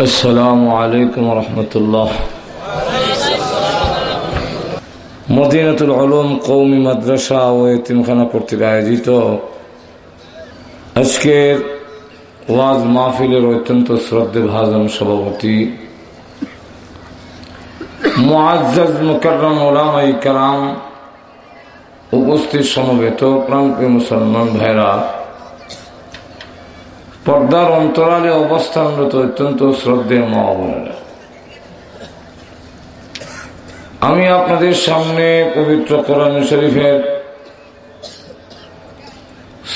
السلام عليكم ورحمة الله মদিনাতুল আলম কৌমি মাদ্রাসা ও এতিমখানা কর্তৃক আয়োজিত আজকের ওয়াজ মাহফিলের অত্যন্ত শ্রদ্ধে ভাজন সভাপতি মুআজ্জাজ মুকাররম ওলামাই কালাম উপস্থিত সমবেত প্রান্তীয় মুসলমান ভাইরা পর্দার অন্তরালে অবস্থানরত অত্যন্ত শ্রদ্ধেয় মা বোনেরা আমি আপনাদের সামনে পবিত্র কোরআন শরীফের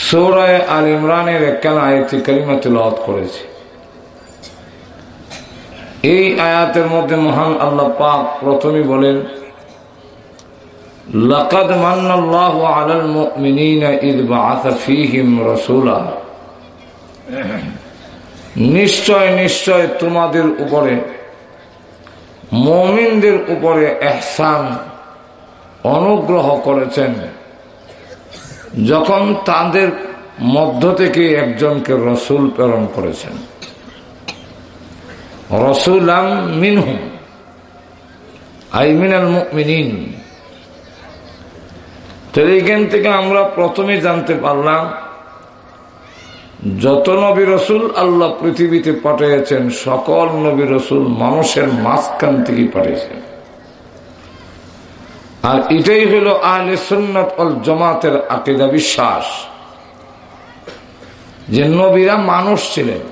সৌরায় আল ইমরানের একখান আয়াতি করিমা তেলাওয়াত করেছি। এই আয়াতের মধ্যে মহান আল্লাহ পাক প্রথমে বলেন, লাকাদ মান্নাল্লাহু আলাল মুমিনিনা ইদ বাআসা ফীহিম রাসূলা। নিশ্চয় নিশ্চয় তোমাদের উপরে, মমিনদের উপরে এহসান অনুগ্রহ করেছেন। যখন তাদের মধ্য থেকে একজনকে রসুল প্রেরণ করেছেন। রসুলাম মিনহুম, আই মিনাল মিনিন তো থেকে আমরা প্রথমে জানতে পারলাম যত নবী রসুল আল্লাহ পৃথিবীতে পাঠিয়েছেন, সকল নবী রসুল মানুষের মাঝখান থেকে পাঠিয়েছেন। আর এটাই হলো আহলে সুন্নত অল জমাতের আকিদা বিশ্বাস, যে নবীরা মানুষ ছিলেন।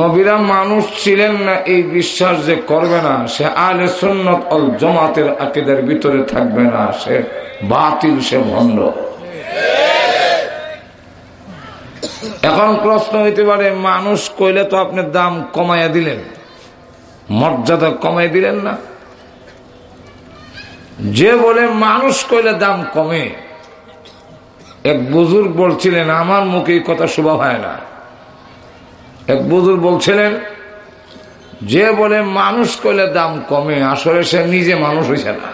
নবীরা মানুষ ছিলেন না, এই বিশ্বাস যে করবে না, সে আলে সুন্নত অল জমাতের আকিদার ভিতরে থাকবে না, সে বাতিল, সে ভণ্ড। এখন প্রশ্ন হইতে পারে, মানুষ কইলে তো আপনি দাম কমাইয়া দিলেন। মর্যাদা কমাই দিলেন না। যে বলে মানুষ কইলে দাম কমে, এক বুজুর্গ বলছিলেন, আমার মুখে এই কথা শোভা হয় না। এক বুজুর্গ বলছিলেন, যে বলে মানুষ কইলে দাম কমে, আসলে সে নিজে মানুষ হয়েছে না।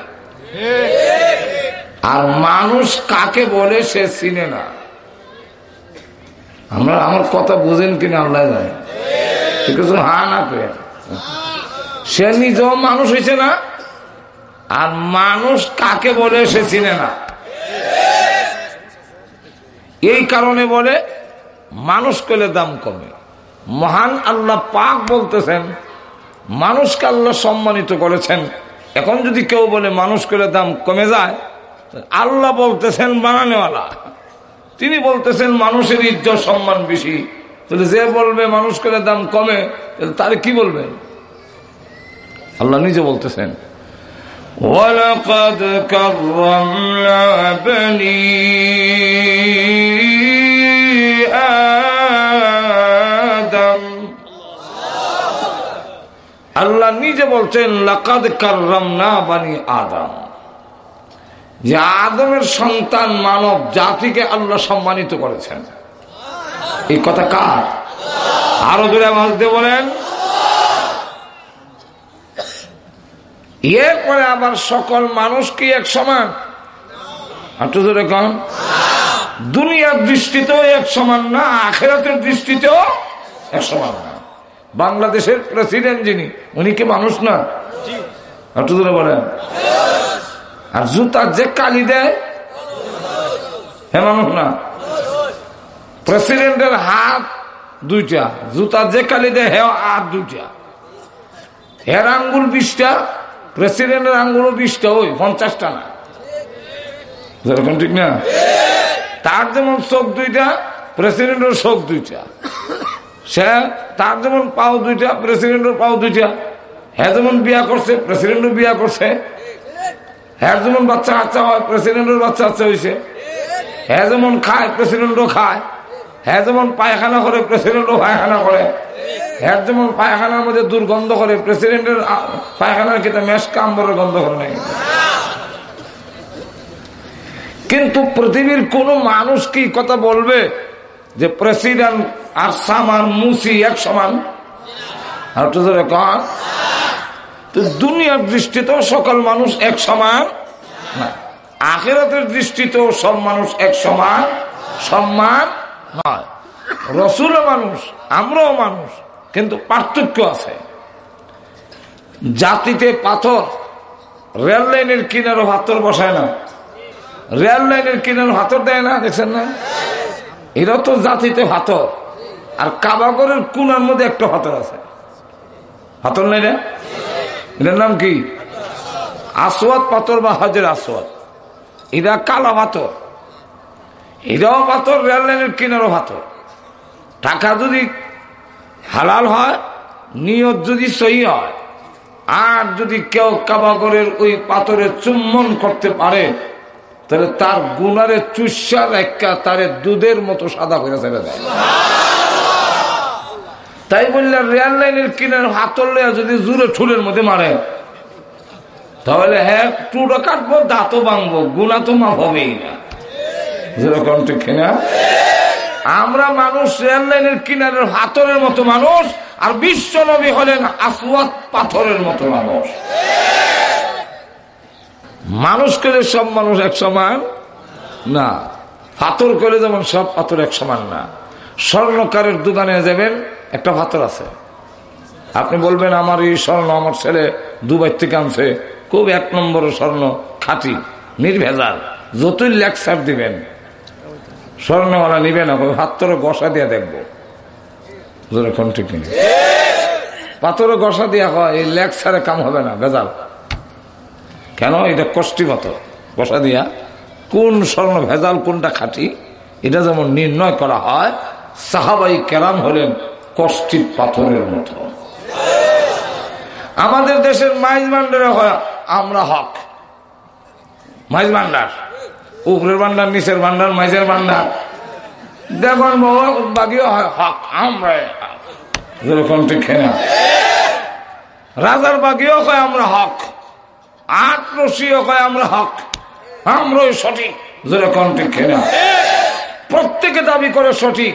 আর মানুষ কাকে বলে সে চিনে না। আমরা আমার কথা বুঝেন কিনা আল্লাহ ঠিক আছে হা না পেয়ে সে নিজেও মানুষ হয়েছে না, আর মানুষ কাকে বলে সে চিনে না। এই কারণে বলে, মানুষ করলে দাম কমে। মহান আল্লাহ পাক বলতেছেন, মানুষকে আল্লাহ সম্মানিত করেছেন। এখন যদি কেউ বলে মানুষ করে দাম কমে যায়, আল্লাহ বলতেছেন বানানেওয়ালা। তিনি বলতেছেন, মানুষের ইজ্জত সম্মান বেশি। তাহলে যে বলবে মানুষ করে দাম কমে, তাহলে কি বলবেন আল্লাহ নিজে বলতেছেন, ওয়ালাকাদ কাররামনা বনী আদম। আল্লাহ নিজে বলছেন, লাকাদ না বানি আদাম। যে আদমের সন্তান মানব জাতিকে আল্লাহ সম্মানিত করেছেন। এই কথা কার? আরও দূরে মাঝতে বলেন। এরপরে আবার সকল মানুষ কি এক সমান? একটু জোরে কন। দুনিয়ার দৃষ্টিতেও এক সমান না, আখেরাতের দৃষ্টিতেও এক সমান না। বাংলাদেশের প্রেসিডেন্ট যিনি, উনি কি মানুষ না? একটু বলেন। আর জুতার যে কালি দেয়, হে মানুষ না? প্রেসিডেন্টের হাত দুইটা জুতার যে কালি দেয় হে হাত দুইটা। হের আঙ্গুল বিশটা, প্রেসিডেন্টের আঙ্গুলও বিশটা, ওই পঞ্চাশটা না। যেরকম ঠিক না? তার যেমন চোখ দুইটা প্রেসিডেন্টের চোখ দুইটা। সে তার যেমন পাও দুইটা প্রেসিডেন্টের পাও দুইটা। হ্যাঁ যেমন বিয়া করছে, প্রেসিডেন্টও বিয়া করছে। হ্যাঁ যেমন বাচ্চা কাচ্চা হয় প্রেসিডেন্টের বাচ্চা কাচ্চা হয়েছে হ্যাঁ যেমন খায় প্রেসিডেন্টও খায়। হ্যাঁ যেমন পায়খানা করে প্রেসিডেন্টও পায়খানা করে। হ্যাঁ যেমন পায়খানার মধ্যে দুর্গন্ধ করে প্রেসিডেন্টের পায়খানার খেতে মেশ কাম্বরের গন্ধ করে নাই কিন্তু পৃথিবীর কোন মানুষ কি কথা বলবে যে প্রেসিডেন্ট আর সামান মুসি এক সমান আর তো তো দুনিয়ার দৃষ্টিতেও সকল মানুষ এক সমান না। আখেরাতের দৃষ্টিতেও সব মানুষ এক সমান, সম্মান নয়। রসুলও মানুষ, আমরাও মানুষ, কিন্তু পার্থক্য আছে। জাতিতে পাথর, রেল লাইনের কিনারও হাতর বসায় না। রেল লাইনের কিনারও হাতর দেয় না, দেখছেন না? এরা তো জাতিতে হাতর, আর কাবাগরের কুনার মধ্যে একটা হাতর আছে। হাতর নাই রে এটার নাম কি? আসওয়াদ পাথর বা হাজের আসওয়াদ। এরা কালা পাথর। এরাও পাথর রেল লাইনের কিনারও পাথর। টাকা যদি হালাল হয়, নিয়ত যদি সহি হয়, আর যদি কেউ কাবাগরের ওই পাথরে চুম্বন করতে পারে, তাহলে তার গুনারে চুষা রেখা তারে দুধের মতো সাদা করে ছেড়ে দেয়। তাই বললে রেল লাইনের কিনার হাতর লেয়া যদি জুড়ে ঠুলের মধ্যে মারে, তাহলে হ্যাঁ টুটো কাটবো, দাঁতও ভাঙবো, গুণা তো মাফ হবেই না। যেরকম ঠিক কিনা? আমরা মানুষ রেল লাইনের কিনারের হাতরের মতো মানুষ, আর বিশ্ব নবী হলেন আসওয়াত পাথরের মতো মানুষ। মানুষ করে সব মানুষ এক সমান? না। পাথর করে যেমন সব পাথর এক সমান না। স্বর্ণকারের দোকানে যাবেন একটা পাথর আছে। আপনি বলবেন, আমার এই স্বর্ণ আমার ছেলে দুবাই থেকে আনছে। খুব এক নম্বর স্বর্ণ, খাঁটি, নির্ভেজাল। যতই লেকচার দিবেন, স্বর্ণওয়ালা নিবে না হাতরে গসা দিয়ে দেখব। যেরকম ঠিক নেই। পাথরে গসা দিয়া হয়, এই লেকচারে কাম হবে না, ভেজাল। কেন? এটা কষ্টি পাথর গসা দিয়া। কোন স্বর্ণ ভেজাল, কোনটা খাঁটি? এটা যেমন নির্ণয় করা হয়, সাহাবাই কেরাম হলেন কষ্টি পাথরের মতো। আমাদের দেশের মাইজ ভান্ডারে হয় আমরা হক। মাইজ ভান্ডার। উপরের ভান্ডার, নিচের ভান্ডার, মাইজের ভান্ডার। দেখুন বাকিও হক, আমরা যেরকম ঠিক খেয়ে রাজার বাকিও কয় আমরা হক। আট রশিও কয় আমরা হক। আমরাই সঠিক, যেরকম ঠিক খেয়ে প্রত্যেকে দাবি করে সঠিক।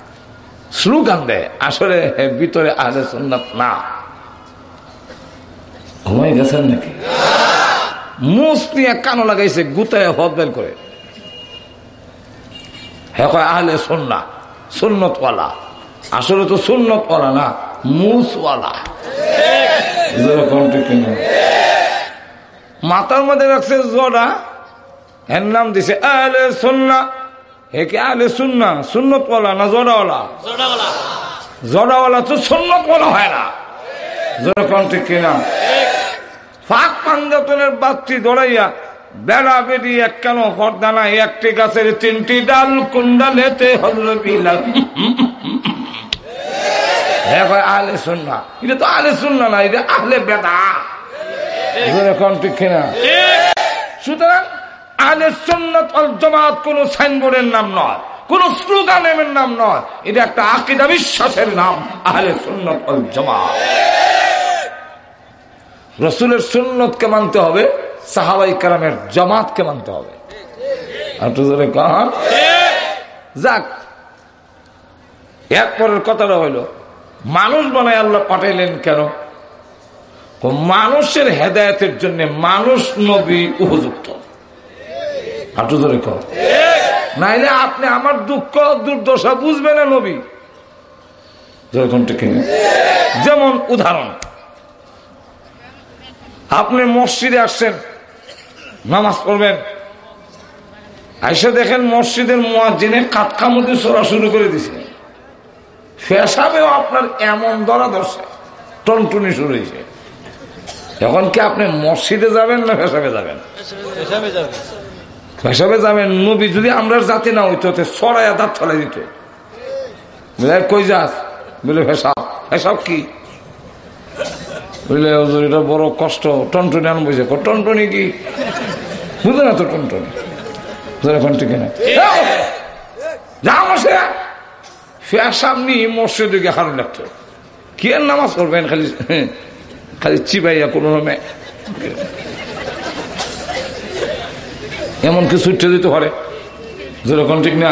স্লোগান দেয় আসলে ভিতরে আহলে সুন্নত না। ঘুমাই গেছেন নাকি? মুস নিয়ে কানো লাগাইছে গুতায় হদ বের করে। হ্যাঁ কয় আহলে সুন্না সুন্নতওয়ালা। আসলে তো সুন্নতওয়ালা না মুসওয়ালা মাথার মধ্যে রাখছে জোড়া এর নাম দিছে আহলে সুন্না। হে কি আহলে সুন্না? সুন্নতওয়ালা না জোড়াওয়ালা? জোড়াওয়ালা। তো সুন্নতওয়ালা হয় না। যেরকম ঠিক কিনা? ফাঁক পাঞ্জাতনের বাচ্চি দৌড়াইয়া বেড়া বেরিয়ে কেন পর্দা নাই? একটি গাছের তিনটি ডাল কুন্ডালেতে হল বিলাল আহলে শুননা এটা তো আলে শুননা না এটা আহলে বেদা। যেরকম ঠিক কিনা? সুতরাং আহলে সুন্নত অল জমাত কোন সাইনবোর্ডের নাম নয়, কোন স্লোগানের নাম নয়, এটা একটা আকিদা বিশ্বাসের নাম আহলে সুন্নত অল জমাত। রসুলের সুন্নতকে মানতে হবে, সাহাবাই কালামের জামাতকে মানতে হবে। যাক এরপরের কথাটা হইল, মানুষ বানায় আল্লাহ পাঠাইলেন কেন? মানুষের হেদায়তের জন্য মানুষ নবী উপযুক্ত। হাঁটু ধরে কর নাইলে আপনি আমার দুঃখ, দুর্দশা বুঝবে না নবী। যেমন উদাহরণ, আপনি মসজিদে আসছেন, নামাজ পড়বেন। আইসে দেখেন মসজিদের মোয়াজিনে মধ্যে চড়া শুরু করে দিছে। ফেসাবেও আপনার এমন ধরা ধরছে, টনটুনি শুরু হয়েছে এখন কি আপনি মসজিদে যাবেন না ফেসাবে যাবেন? ফেসাবে যাবেন। নবী যদি আমরা জাতি না হইতো সরাইয়া দাঁত ছড়াই দিত। কই যাস? বলে ফেসাব ফেসাব কি? বুঝলে এটা বড় কষ্ট, টনটনি আন বুঝে টনটনি কি? বুঝলে না তো টনটনি। নিয়ে মসজিদে গিয়ে হারুন লাগতো। কি নামাজ খালি খালি চিবাইয়া কোনো রকমে। এমন কিছু উঠে দিতে পারে? যেরকম ঠিক না?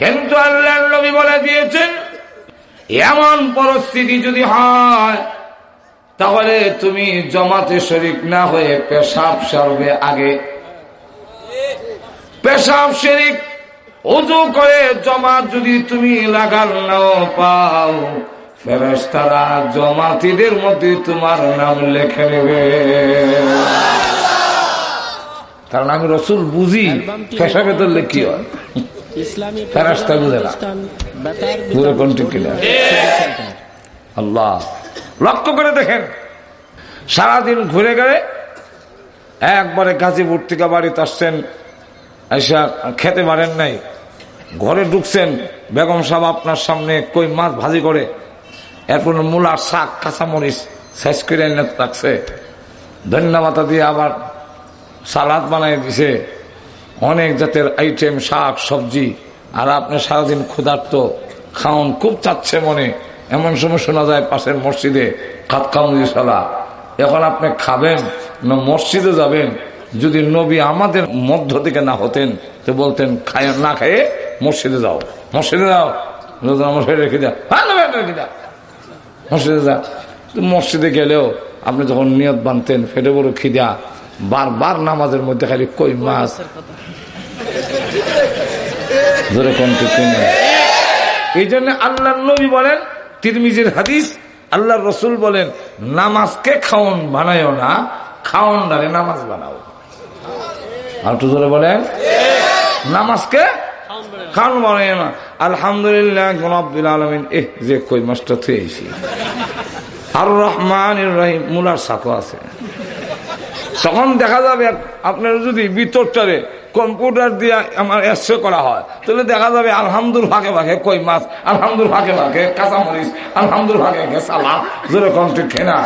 কিন্তু আল্লাহ নবী বলে দিয়েছেন, এমন পরিস্থিতি যদি হয়, তাহলে তুমি জমাতে শরিক না হয়ে পেশাব সারবে আগে। পেশাব শরিক, উজু করে জমাত যদি তুমি লাগাল নাও, পাও ফেরেস্তারা জমাতিদের মধ্যে তোমার নাম লেখে নেবে। কারণ আমি রসুল বুঝি পেশাবে ধরলে কি হয়? ফেরেশতা বুঝে না। বেতার পুরো কোন? ঠিক কিনা আল্লাহ। লক্ষ্য করে দেখেন, সারাদিন ঘুরে গেলে একবারে গাজীপুর থেকে বাড়িতে আসছেন, এসা খেতে পারেন নাই। ঘরে ঢুকছেন, বেগম সাহেব আপনার সামনে কই মাছ ভাজি করে, এরপর মূলার শাক, কাঁচামরিচ, শেষ করে এনে রাখছে। ধন্যবাদ দিয়ে আবার সালাদ বানাই দিছে। অনেক জাতের আইটেম শাক, সবজি। আর আপনি সারাদিন ক্ষুধার্ত, খাওন, খুব চাচ্ছে মনে। এমন সময় শোনা যায় পাশের মসজিদে খাতকামুজি সালা। এখন আপনি খাবেন না মসজিদে যাবেন? যদি নবী আমাদের মধ্য থেকে না হতেন, তো বলতেন, খায় না খেয়ে মসজিদে যাও। মসজিদে যাও। রেখে দাও। হ্যাঁ রেখে মসজিদে যা মসজিদে গেলেও আপনি যখন নিয়ত বানতেন, ফেটে বড় খিদা বারবার নামাজের মধ্যে খালি কই মাছ। এই জন্য আল্লাহ নবী বলেন তিরমিজির হাদিস আল্লাহ রসুল বলেন নামাজকে খাওন বানায়ও না খাওন ডারে নামাজ বানাও। আর একটু ধরে বলেন নামাজকে খাওন বানায় না। আলহামদুলিল্লাহ গলাবিল আলমিন এহ যে কই মাছটা থুয়েছি আর রহমান রহিম মুলার সাকো আছে। তখন দেখা যাবে আপনার যদি ভিতরটারে কম্পিউটার দিয়ে আমার এসে করা হয়, তাহলে দেখা যাবে আলহামদুল ভাগে ভাগে কই মাছ, আলহামদুল ভাগে ভাগে কাঁচামরিচ, আলহামদুল ভাগে সালাম যেরকম ঠিক না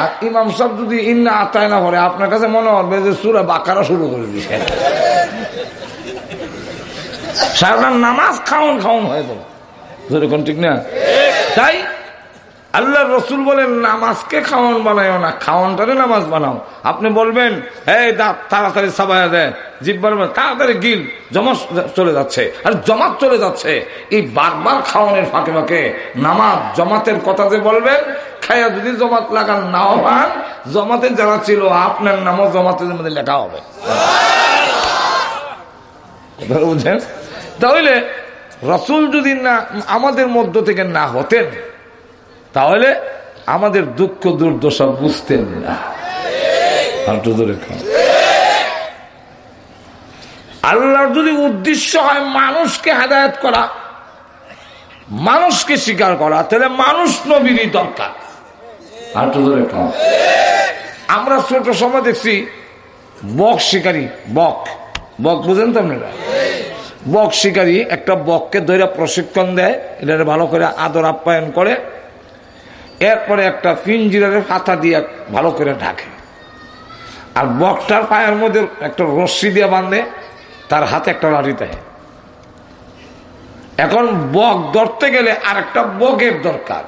আর ইমাম সব যদি ইন্না আতায় না করে আপনার কাছে মনে হবে যে সুরা বাকারা শুরু করে দিছে। সারাটা নামাজ খাওন খাওন হয়ে যাবে। যেরকম ঠিক না? তাই আল্লাহ রসুল বলেন, নামাজকে খাওয়ান বানায় না খাওয়ানটারে নামাজ বানাও। আপনি বলবেন, এই দাঁত তাড়াতাড়ি সাবায়া দেয় জিব্বার তাড়াতাড়ি গিল জমা চলে যাচ্ছে। আর জমাত চলে যাচ্ছে, এই বারবার খাওয়ানোর ফাঁকে ফাঁকে নামাজ জমাতের কথা যে বলবেন খাইয়া যদি জমাত লাগান নাও পান, জমাতে যারা ছিল, আপনার নামও জমাতের মধ্যে লেখা হবে। কথা বুঝছেন তাহলে রসুল যদি না, আমাদের মধ্য থেকে না হতেন তাহলে আমাদের দুঃখ দুর্দশা বুঝতেন না। আল্লাহর যদি উদ্দেশ্য হয় মানুষকে হেদায়ত করা, মানুষকে স্বীকার করা, তাহলে মানুষ নবীরই দরকার। আমরা ছোট সময় দেখছি, বক শিকারী, বক। বক বুঝেন তো আপনারা? বক শিকারী একটা বককে ধরে প্রশিক্ষণ দেয় এটা ভালো করে আদর আপ্যায়ন করে এরপরে একটা পিঞ্জিরারে হাতা দিয়ে ভালো করে ঢাকে। আর বকটার পায়ের মধ্যে একটা রশ্মি দিয়ে বাঁধে তার হাতে একটা লাঠি দেয়। এখন বক ধরতে গেলে আর একটা বকের দরকার।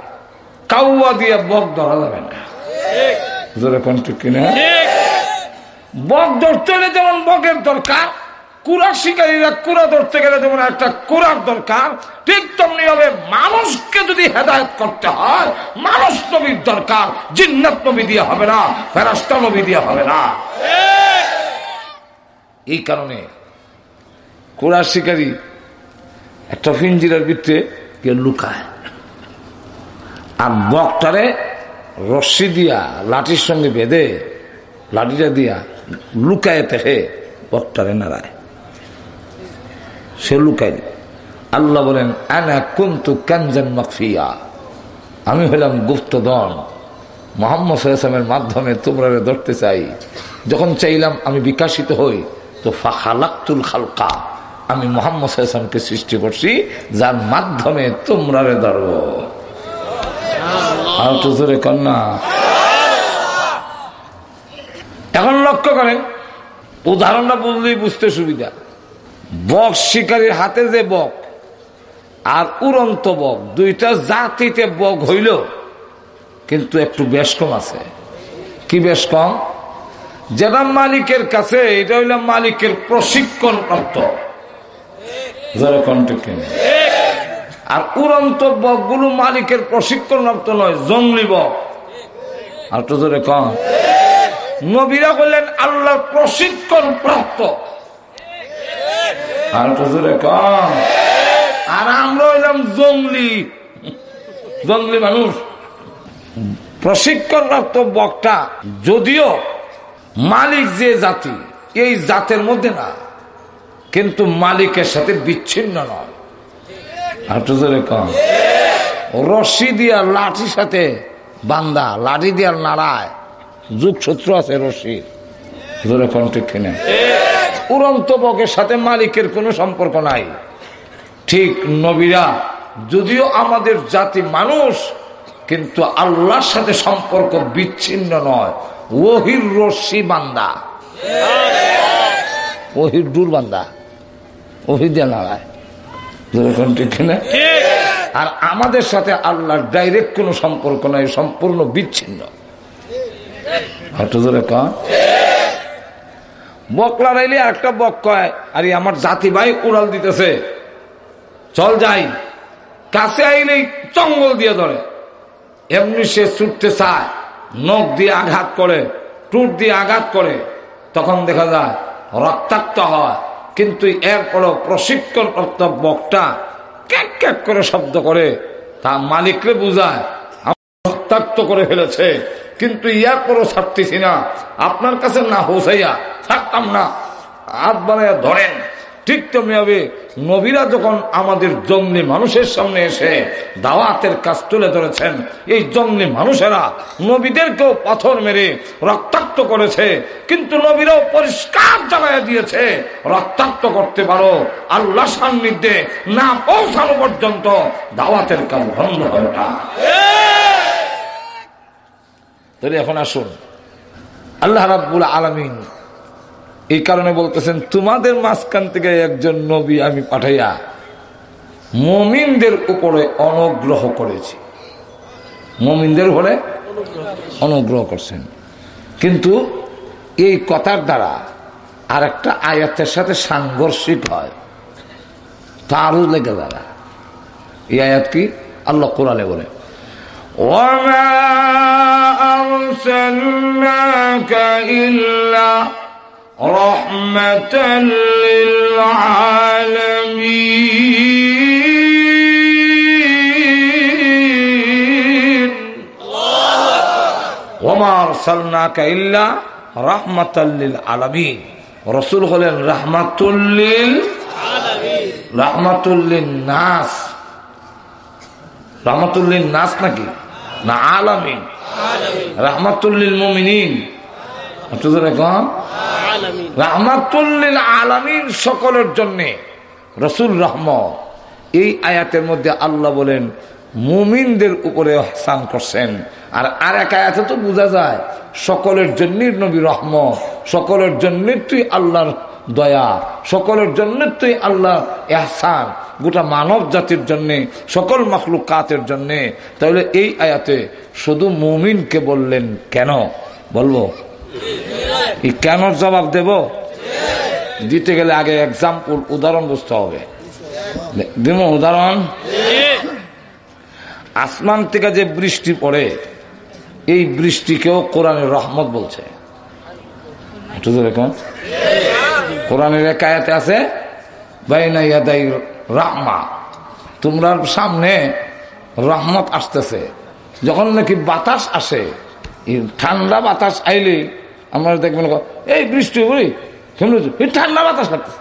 কাউয়া দিয়ে বক ধরা যাবে না। জোরে কোন ঠিক কিনা? বক ধরতে গেলে যেমন বকের দরকার কুড়া শিকারীরা কুড়া ধরতে গেলে যেমন একটা কুড়ার দরকার, ঠিক তেমনি হবে মানুষকে যদি হেদায়ত করতে হয়, মানুষ নবীর দরকার, জিন্নাত নবী দিয়ে হবে না ফেরাস্তা নবী দিয়ে হবে না। এই কারণে কুড়া শিকারী একটা ফিঞ্জিরার ভিতরে কে লুকায়। আর বকটারে রশ্মি দিয়া, লাঠির সঙ্গে বেঁধে, লাঠিটা দিয়া লুকায় থেকে বকটারে নাড়ায়। সে লুকাই আল্লাহ বলেন আনা কুন্তু কানজান মাকফিয়া? আমি হলাম গুপ্তধন। মোহাম্মদ সাল্লামের মাধ্যমে তোমরা ধরতে চাই। যখন চাইলাম আমি বিকাশিত হই তো ফাখালাক্তুল খালকা। আমি মোহাম্মদ সাল্লামকে সৃষ্টি করছি যার মাধ্যমে তোমরা রে ধরব আর তো জোরে কন্যা এখন লক্ষ্য করেন উদাহরণটা বুঝলেই বুঝতে সুবিধা। বক শিকারীর হাতে যে বক আর উড়ন্ত বক, দুইটা জাতিতে বক হইল, কিন্তু একটু বেশ কম আছে। কি বেশ কম? যেটা মালিকের কাছে, এটা হইল মালিকের প্রশিক্ষণ প্রাপ্ত আর উড়ন্ত বকগুলো মালিকের প্রশিক্ষণ প্রাপ্ত নয়, জঙ্গলি বক। আর তো ধরে কম নবীরা বললেন, আল্লাহর প্রশিক্ষণ প্রাপ্ত আর তো ধরে কম আর আমরা হইলাম জঙ্গলি। জঙ্গলি মানুষ। প্রশিক্ষণপ্রাপ্ত বকটা যদিও মালিক যে জাতি, এই জাতের মধ্যে না, কিন্তু মালিকের সাথে বিচ্ছিন্ন নয়। আর তো কম রশি দিয়া লাঠির সাথে বান্দা, লাঠি দিয়া নাড়ায়। যুগ শত্রু আছে রশির। ধরে কোন ঠিক উড়ন্ত বকের সাথে মালিকের কোনো সম্পর্ক নাই। ঠিক নবীরা, যদিও আমাদের জাতি মানুষ, কিন্তু আল্লাহর সাথে সম্পর্ক বিচ্ছিন্ন নয়। ওহির রশ্মি বান্দা। ওহির ডুর বান্দা। ওহি দিয়ে ঠিক আর আমাদের সাথে আল্লাহর ডাইরেক্ট কোনো সম্পর্ক নাই, সম্পূর্ণ বিচ্ছিন্ন। হয়তো ধরে কন। বক লড়াইলে একটা বক কয়, আরে আমার জাতি ভাই উড়াল দিতেছে। চল যাই। কাছে আইলেই চঙ্গল দিয়ে ধরে। এমনি সে ছুটতে চায়, নখ দিয়ে আঘাত করে টুট দিয়ে আঘাত করে। তখন দেখা যায় রক্তাক্ত হয়। কিন্তু এরপরও প্রশিক্ষণ বকটা ক্যাক ক্যাক করে শব্দ করে। তা মালিকরে বুঝায় রক্তাক্ত করে ফেলেছে। কিন্তু ইয়ার পরও ছাড়তেছি না। আপনার কাছে না হোসাইয়া, ছাড়তাম না। হাত বানাইয়া ধরেন, ঠিক তেমনি হবে নবীরা যখন আমাদের জঙ্গলি মানুষের সামনে এসে দাওয়াতের কাজ তুলে ধরেছেন, এই জঙ্গলি মানুষেরা নবীদেরকেও পাথর মেরে রক্তাক্ত করেছে, কিন্তু নবীরাও পরিষ্কার জানাইয়া দিয়েছে, রক্তাক্ত করতে পারো আল্লাহ সান্নিধ্যে না পৌঁছানো পর্যন্ত দাওয়াতের কাজ বন্ধ হয় তাহলে এখন আসুন। আল্লাহ রাবুল আলমিন এই কারণে বলতেছেন, তোমাদের মাঝখান থেকে একজন নবী আমি পাঠাইয়া মমিনদের উপরে অনুগ্রহ করেছি। মমিনদের উপরে অনুগ্রহ করছেন। কিন্তু এই কথার দ্বারা আর একটা আয়াতের সাথে সাংঘর্ষিক হয়। তারও লেগে দ্বারা এই আয়াত কি? আল্লাহ কোরআনে বলে ওমা أرسلناك إلا رحمة للعالمين ওমার সালনাকা ইল্লা রাহমাতাল্লিল আলামিন রসুল হলেন রাহমাতুল্লিল রাহমাতুল্লিন নাস রাহমাতুল্লিন নাস নাকি না, আলামিন। রাহমাতুল্লিল মুমিনিন। রাহমাতুল্লিল আলামিন সকলের জন্যে রসুল রহমত। এই আয়াতের মধ্যে আল্লাহ বলেন, মুমিনদের উপরে হসান করছেন। আর আর এক আয়াতে তো বোঝা যায়, সকলের জন্যই নবী রহমত, সকলের জন্য তুই আল্লাহর দয়া সকলের জন্য তুই আল্লাহ এহসান। গোটা মানব জাতির জন্যে সকল কাতের জন্যে। তাহলে এই আয়াতে শুধু মুমিনকে বললেন কেন? বলব? এই কেন জবাব দেব? দিতে গেলে আগে এক্সাম্পল উদাহরণ বুঝতে হবে। দিব উদাহরণ? আসমান থেকে যে বৃষ্টি পড়ে এই বৃষ্টিকেও কোরআনের রহমত বলছে। কোরআনের একায়াতে আছে রাহমা। তোমরা সামনে রহমত আসতেছে। যখন নাকি বাতাস আসে ঠান্ডা বাতাস আইলে আমরা দেখবেন, এই বৃষ্টি বলি ঠান্ডা বাতাস আসতেছে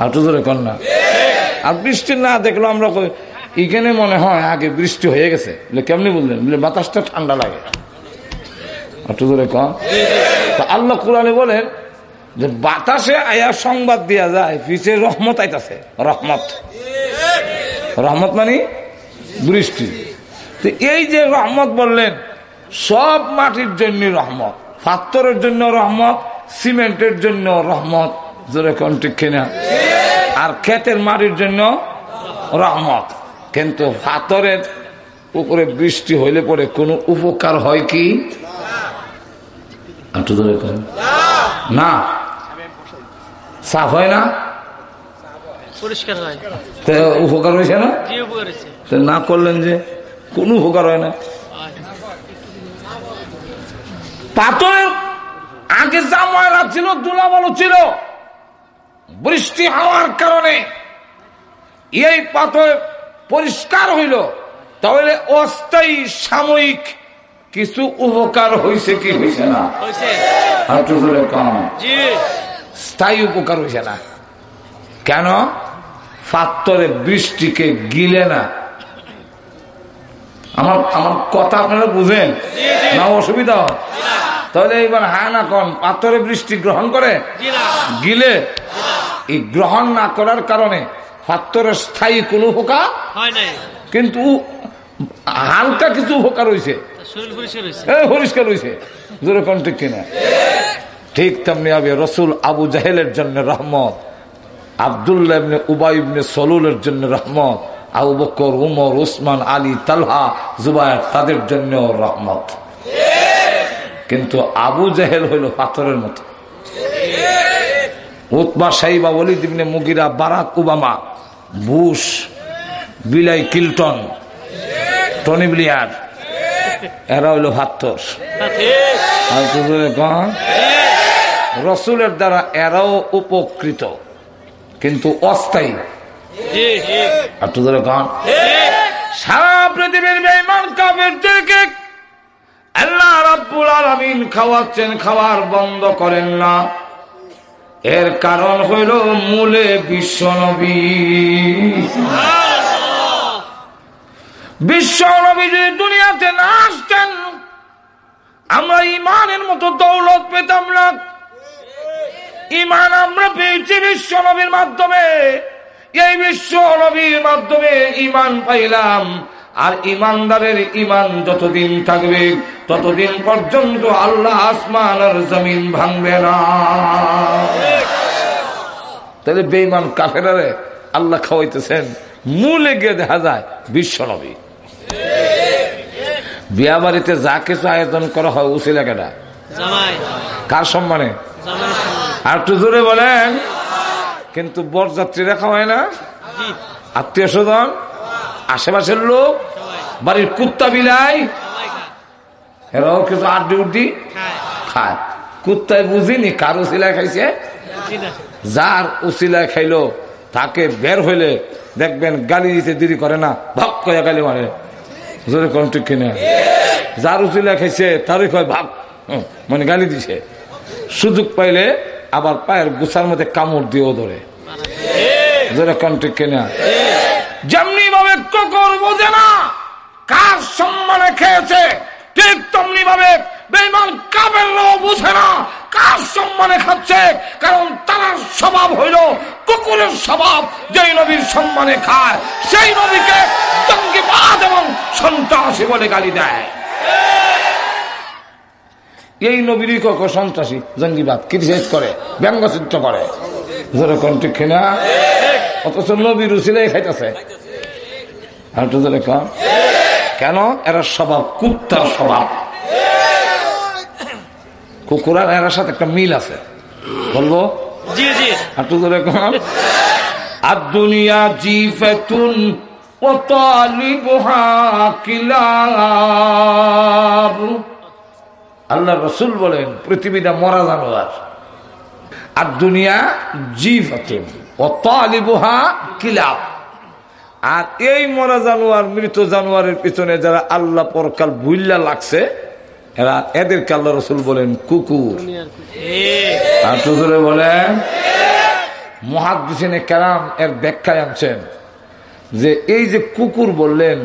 আর তো ধরে না। আর বৃষ্টি না দেখল আমরা এখানে মনে হয় আগে বৃষ্টি হয়ে গেছে। কেমনি বললেন? বলে বাতাসটা ঠান্ডা লাগে। একটু ধরে কম আল্লাহ কোরআনে বলেন যে বাতাসে আয়া সংবাদ দেওয়া যায় পিছিয়ে রহমত আইতাছে। রহমত। রহমত মানে বৃষ্টি। তো এই যে রহমত বললেন সব মাটির জন্য রহমত। পাথরের জন্য রহমত সিমেন্টের জন্য রহমত। জোরে কোন ঠিক কিনা? আর ক্ষেতের মাটির জন্য রহমত। কিন্তু পাথরের উপরে বৃষ্টি হইলে পরে কোনো উপকার হয় কি? কন। না। সাফ হয় না? পরিষ্কার হয়। উপকার হয়েছে না? না করলেন যে কোনো উপকার হয় না। পাথরের আগে যা ময়লা ছিল দুলাবালু ছিল বৃষ্টি হওয়ার কারণে এই পাথর পরিষ্কার হইল। তাহলে অস্থায়ী সাময়িক কিছু উপকার হয়েছে কি হয়েছে না? স্থায়ী উপকার হয়েছে না। কেন? পাত্তরে বৃষ্টিকে গিলে না। আমার আমার কথা আপনারা বুঝেন? না অসুবিধা হয়। তাহলে এবার হ্যাঁ না কন পাথরে বৃষ্টি গ্রহণ করে? গিলে? এই গ্রহণ না করার কারণে পাত্তরের স্থায়ী কোনো উপকার কিন্তু হালকা কিছু উপকার হয়েছে পরিষ্কার হয়েছে যেরকম ঠিক কিনা। ঠিক তেমনি হবে রসুল আবু জাহেলের জন্য রহমত আবদুল্লাহ ইবনে উবাই ইবনে সলুলের জন্য রহমত আবু বকর উমর উসমান আলী তালহা জুবায়ের তাদের জন্য রহমত। কিন্তু আবু জাহেল হইল পাথরের মতো। উৎমা সাইবা ওলিদ ইবনে Mughira Barack Obama Bush Bill Clinton Tony Blair এরা হইল পাথর। রসুলের দ্বারা এরাও উপকৃত কিন্তু অস্থায়ী। ধরে কন। সারা পৃথিবীর বেইমান কাফেরদেরকে আল্লাহ রাব্বুল আলামিন খাওয়াচ্ছেন খাওয়ার বন্ধ করেন না। এর কারণ হইল মূলে বিশ্বনবী বিশ্বনবী যদি দুনিয়াতে না আসতেন আমরা ইমানের মতো দৌলত পেতাম না। ইমান আমরা পেয়েছি বিশ্ব নবীর মাধ্যমে। এই বিশ্ব নবীর মাধ্যমে ইমান পাইলাম। আর ইমানদারের ইমান যতদিন থাকবে ততদিন পর্যন্ত আল্লাহ আসমান আর জমিন ভাঙবে না। তাহলে বেইমান কাফেরারে আল্লাহ খাওয়াইতেছেন। মূলে গিয়ে দেখা যায় বিশ্ব নবী। বিয়া বাড়িতে যা কিছু আয়োজন করা হয় উচিলা কেটা জামাই। কার সম্মানে। আর একটু জোরে বলেন। কিন্তু বরযাত্রী রাখা হয় না? আত্মীয় স্বজন? আশেপাশের লোক? বাড়ির কুত্তা বিলাই? এরাও কিছু আড্ডি উড্ডি? খায়। কুত্তায় বুঝিনি কার উচিলায় খাইছে? যার উচিলায় খাইলো তাকে বের হইলে দেখবেন গালি দিতে দেরি করে না। ভাগ করে গালি মারে। জোরে কোন ঠিক কিনা? যার উচিলায় খাইছে তারই কয় হুম, মানে গালি দিছে। সুযোগ পাইলে আবার পায়ের গুছার মধ্যে কামড় দিয়েও ধরে। কিনা যেমনি ভাবে ককর বোঝে না, কার সম্মানে খেয়েছে, ঠিক তেমনি ভাবে বেমান কাবের বুঝে না কার সম্মানে খাচ্ছে, কারণ তার স্বভাব হইল কুকুরের স্বভাব, যেই নবীর সম্মানে খায়, সেই নবীকে জঙ্গিবাদ এবং সন্ত্রাসী বলে গালি দেয়। এই নবীরই কক সন্ত্রাসী জঙ্গিবাদ ক্রিটিসাইজ করে ব্যঙ্গচিত্র করে। যেরকম ঠিক কিনা? অথচ নবীর উচিলাই খাইতেছে। আর জোরে কম। কেন? এরা স্বভাব কুত্তার স্বভাব। কুকুরার এরার সাথে একটা মিল আছে। বলব? আর জোরে কম আর দুনিয়া কিলাব। আল্লাহ রসুল বলেন পৃথিবীটা মরা জানোয়ার। আর দুনিয়া জিফাতুন ও তালিবুহা কিলাব। আর এই মরা জানোয়ার মৃত জানোয়ারের পিছনে যারা আল্লাহ পরকাল বুইল্লা লাগছে এরা এদেরকে আল্লাহ রসুল বলেন কুকুর। আর টুজুরে বলেন মহাদিসিনে কেরাম এর ব্যাখ্যায় আনছেন যে এই যে কুকুর বললেন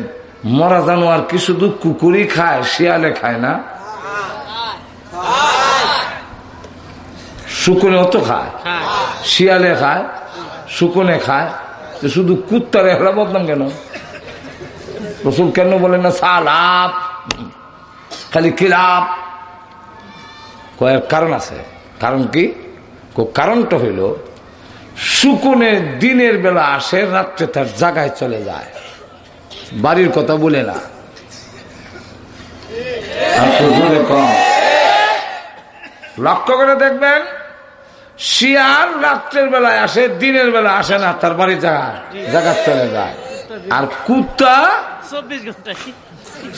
মরা জানোয়ার কি শুধু কুকুরই খায় শিয়ালে খায় না? শুকুনেও তো খায় শিয়ালে খায় শুকনে খায় তো শুধু কুত্তার এহরা বদনাম কেন? রসুল কেন বলেন না সালাপ খালি কিলাপ কয়েক কারণ আছে। কারণ কি? কারণটা হইল সুকুনে দিনের বেলা আসে রাত্রে তার জায়গায় চলে যায়। বাড়ির কথা বলে না। লক্ষ্য করে দেখবেন শিয়াল রাত্রের বেলায় আসে দিনের বেলা আসে না তার বাড়ি জায়গায় জায়গা চলে যায়। আর কুত্তা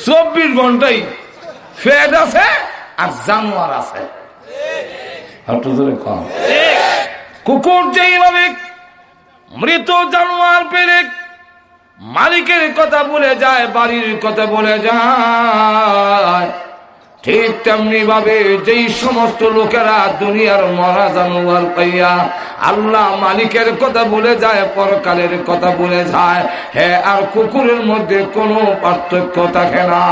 চব্বিশ ঘন্টাই ফেড আছে আর জানোয়ার আছে। কম কুকুর যেইভাবে মৃত জানোয়ার পেরে মালিকের কথা বলে যায় বাড়ির কথা বলে যায়। ঠিক তেমনি ভাবে যেই সমস্ত লোকেরা দুনিয়ার মরা জানোয়ার পাইয়া আল্লাহ মালিকের কথা বলে যায় পরকালের কথা বলে যায় হ্যাঁ আর কুকুরের মধ্যে কোনো পার্থক্য থাকে না।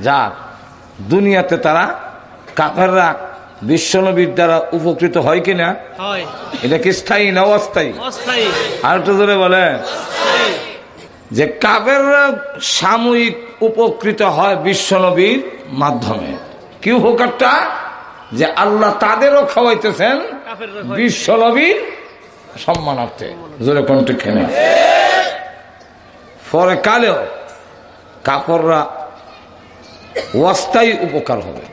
যাক দুনিয়াতে তারা কাফেররা বিশ্বনবীর দ্বারা উপকৃত হয় কিনা? এটা কি স্থায়ী না অস্থায়ী? অস্থায়ী। আর একটু ধরে বলে। যে কাবেররা সাময়িক উপকৃত হয় বিশ্বনবীর মাধ্যমে। কি উপকারটা যে আল্লাহ তাদেরও খাওয়াইতেছেন বিশ্বনবীর সম্মানার্থে। জোরে কোনটি খেনে পরে কালেও কাপড়রা অস্থায়ী উপকার হবে।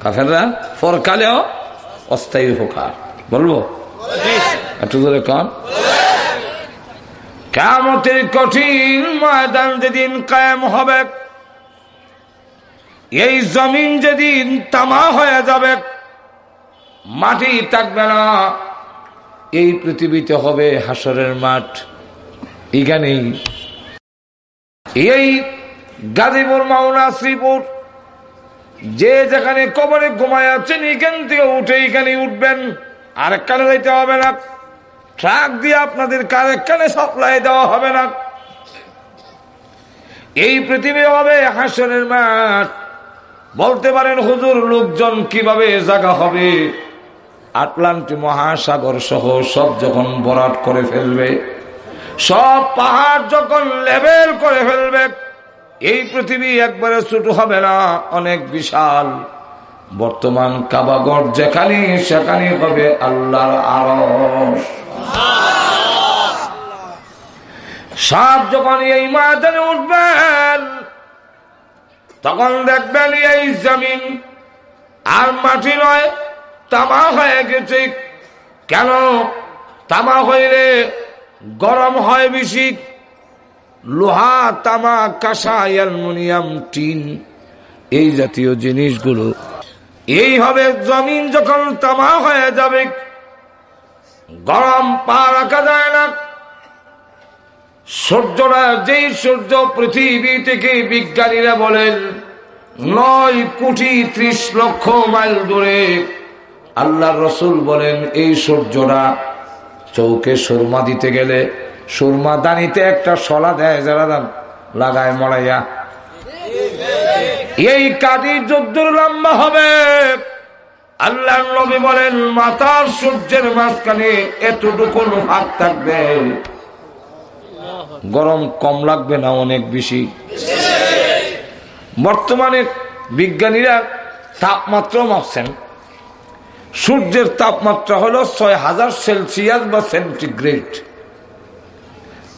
কাফেররা পরকালেও অস্থায়ী উপকার। বলব? একটু ধরে কন। কেমতের কঠিন ময়দান যেদিন কায়েম হবে, এই জমিন যেদিন তামা হয়ে যাবে, মাটি থাকবে না। এই পৃথিবীতে হবে হাসরের মাঠ। এখানেই। এই গাজীপুর, মাওনা, শ্রীপুর, যে যেখানে কবরে ঘুমায় আছেন, এখান থেকে উঠে এখানে উঠবেন, আর কানে যাইতে হবে না। ট্রাক দিয়ে আপনাদের কানে সাপ্লাই দেওয়া হবে না। এই পৃথিবী হবে হাসনের মাঠ। বলতে পারেন, হুজুর, লোকজন কীভাবে জাগা হবে? আটলান্টি মহাসাগর সহ সব যখন বরাট করে ফেলবে, সব পাহাড় যখন লেভেল করে ফেলবে, এই পৃথিবী একবারে ছোট হবে না, অনেক বিশাল। বর্তমান কাবাগর যেখানে সেখানে হবে আল্লাহর আরশ। সাপ যখন এই ময়দানে উঠবেন তখন দেখবেন এই জমিন আর মাটি নয়, তামা হয়ে গেছে। কেন? তামা হইলে গরম হয় বেশি। লোহা, তামা, কাঁসা, অ্যালমোনিয়াম, টিন, এই জাতীয় জিনিসগুলো। এইভাবে জমিন যখন তামা হয়ে যাবে। গরম পা রাখা যায় না। সূর্যরা যেই সূর্য পৃথিবী থেকে বিজ্ঞানীরা বলেন, নয় কোটি ত্রিশ লক্ষ মাইল দূরে। আল্লাহ রসুল বলেন, এই সূর্যরা চৌকে সুরমা দিতে গেলে, সুরমা দানিতে একটা সলা দেয় যারা লাগায় মরাইয়া। এই কাদি যদ্দুর লম্বা হবে। আল্লাহ নবী বলেন, মাতার সূর্যের মাঝখানে এতটুকু হাত থাকবে। গরম কম লাগবে না অনেক বেশি। বর্তমানে বিজ্ঞানীরা তাপমাত্রা মাপছেন। সূর্যের তাপমাত্রা হলো ছয় হাজার সেলসিয়াস বা সেন্টিগ্রেড।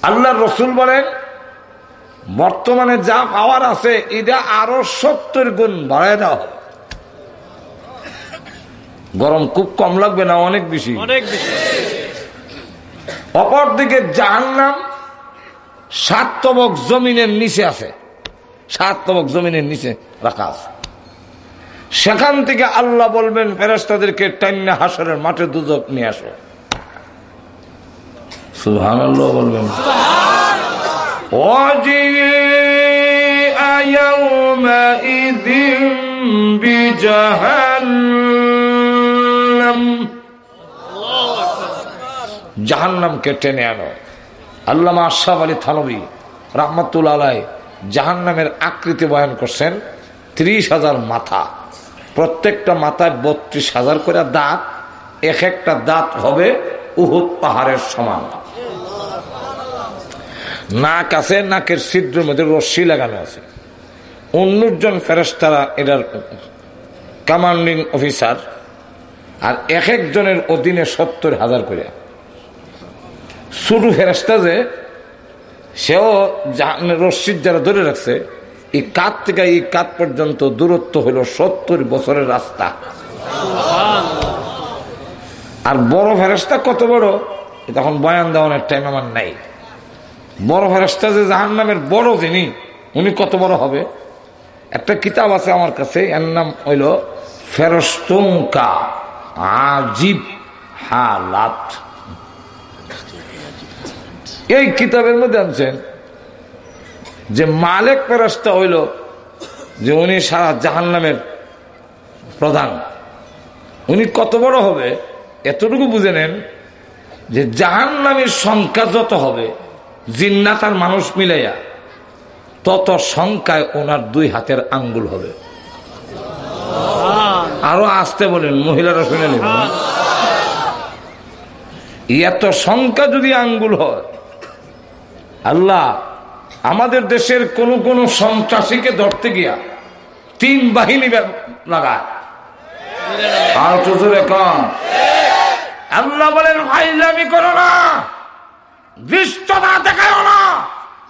আল্লাহ রসুল বলেন বর্তমানে যা পাওয়ার আছে এটা আরও সত্তর গুণ বাড়ায় দেওয়া গরম খুব কম লাগবে না অনেক বেশি। অনেক বেশি। অপরদিকে জাহান্নাম সাত তবক জমিনের নিচে আছে সাত তবক জমিনের নিচে রাখা আছে সেখান থেকে আল্লাহ বলবেন ফেরেস্তাদেরকে টাইনা হাসরের মাঠে দুজক নিয়ে আসো সুহান বলবেন وجيء يومئذ بجهنم জাহান্নামকে টেনে আনো আল্লামা আশরাফ আলী থানবী রহমতুল আলাই জাহান্নামের আকৃতি বয়ান করছেন, ত্রিশ হাজার মাথা। প্রত্যেকটা মাথায় বত্রিশ হাজার করে দাঁত, এক একটা দাঁত হবে উহুদ পাহাড়ের সমান। নাক আছে, নাকের ছিদ্রের মধ্যে রশ্মি লাগানো আছে। উনিশ জন ফেরেস্তারা এটার কমান্ডিং অফিসার আর এক একজনের অধীনে সত্তর হাজার করে। ছোট ফেরাস্তা যে সেও রশ্মির যারা ধরে রাখছে এই কাত থেকে এই কাত পর্যন্ত দূরত্ব হলো সত্তর বছরের রাস্তা। আর বড় ফেরস্তা কত বড়? তখন বয়ান দেওয়ানোর টাইম আমার নাই। বড় ফেরস্তা যে জাহান নামের বড় যিনি উনি কত বড় হবে? একটা কিতাব আছে আমার কাছে এর নাম হইল ফেরস্তুঙ্কা আজিব হালাত। এই কিতাবের মধ্যে আনছেন যে মালেক ফেরস্তা হইল যে উনি সারা জাহান নামের প্রধান। উনি কত বড় হবে এতটুকু বুঝে নেন যে জাহান নামের সংখ্যা যত হবে, জিন্নাত আর মানুষ মিলাইয়া তত সংখ্যায় ওনার দুই হাতের আঙ্গুল হবে। আরও আসতে বলেন, মহিলারা শুনে নেবেন। এত সংখ্যা যদি আঙ্গুল হয় আল্লাহ, আমাদের দেশের কোন কোন সন্ত্রাসীকে ধরতে গিয়া তিন বাহিনী লাগায়। আর আল্লাহ বলেন ফাইলামি করো না, দৃষ্টতা দেখাও না,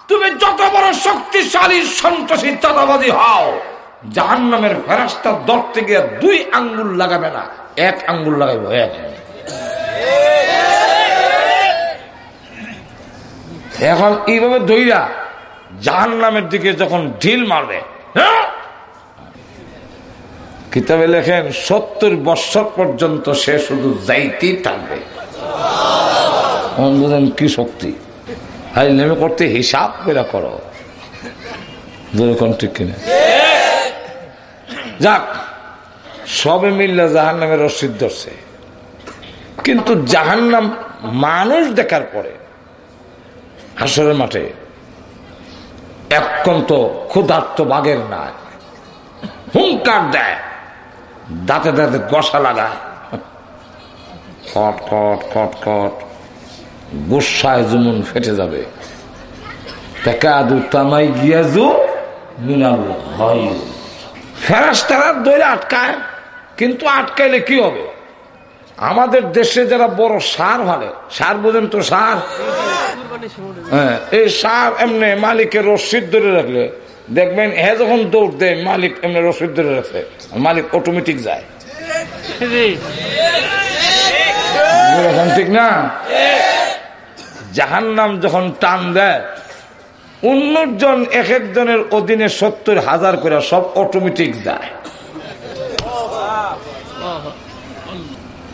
তুমি যত বড় শক্তিশালী সন্ত্রাসী চাঁদাবাদী হও জাহান নামের ফেরাস্তা ধরতে গিয়ে দুই আঙ্গুল লাগাবে না, এক আঙ্গুল লাগাইব, এক। এখন এইভাবে দইরা জাহান নামের দিকে যখন ঢিল মারবে হ্যাঁ? কিতাবে লেখেন, সত্তর বৎসর পর্যন্ত সে শুধু যাইতেই থাকবে। কি শক্তি? হাই নেমে করতে হিসাব করে। করো ঠিক কিনা? যাক, সবে মিললে জাহান নামের রসিদ ধরছে। কিন্তু জাহান নাম মানুষ দেখার পরে হাসরের মাঠে। একান্ত ক্ষুধার্ত বাঘের নাই। হুঙ্কার দেয়। দাঁতে দাঁতে গসা লাগায়। কট কট গোসায় যেমন ফেটে যাবে। ফেরাস্তারা দৈরে আটকায়, কিন্তু আটকাইলে কি হবে? আমাদের দেশে যারা বড় সার ভালে সার বোঝেন তো সার? হ্যাঁ এই সার এমনি মালিকের রসিদ ধরে রাখলে দেখবেন হ্যাঁ যখন দৌড় দেয় মালিক এমনি রসিদ ধরে রাখে মালিক অটোমেটিক যায়। ঠিক না? জাহান নাম যখন টান দেয় উনিশ জন এক একজনের অধীনে সত্তর হাজার করে সব অটোমেটিক যায়।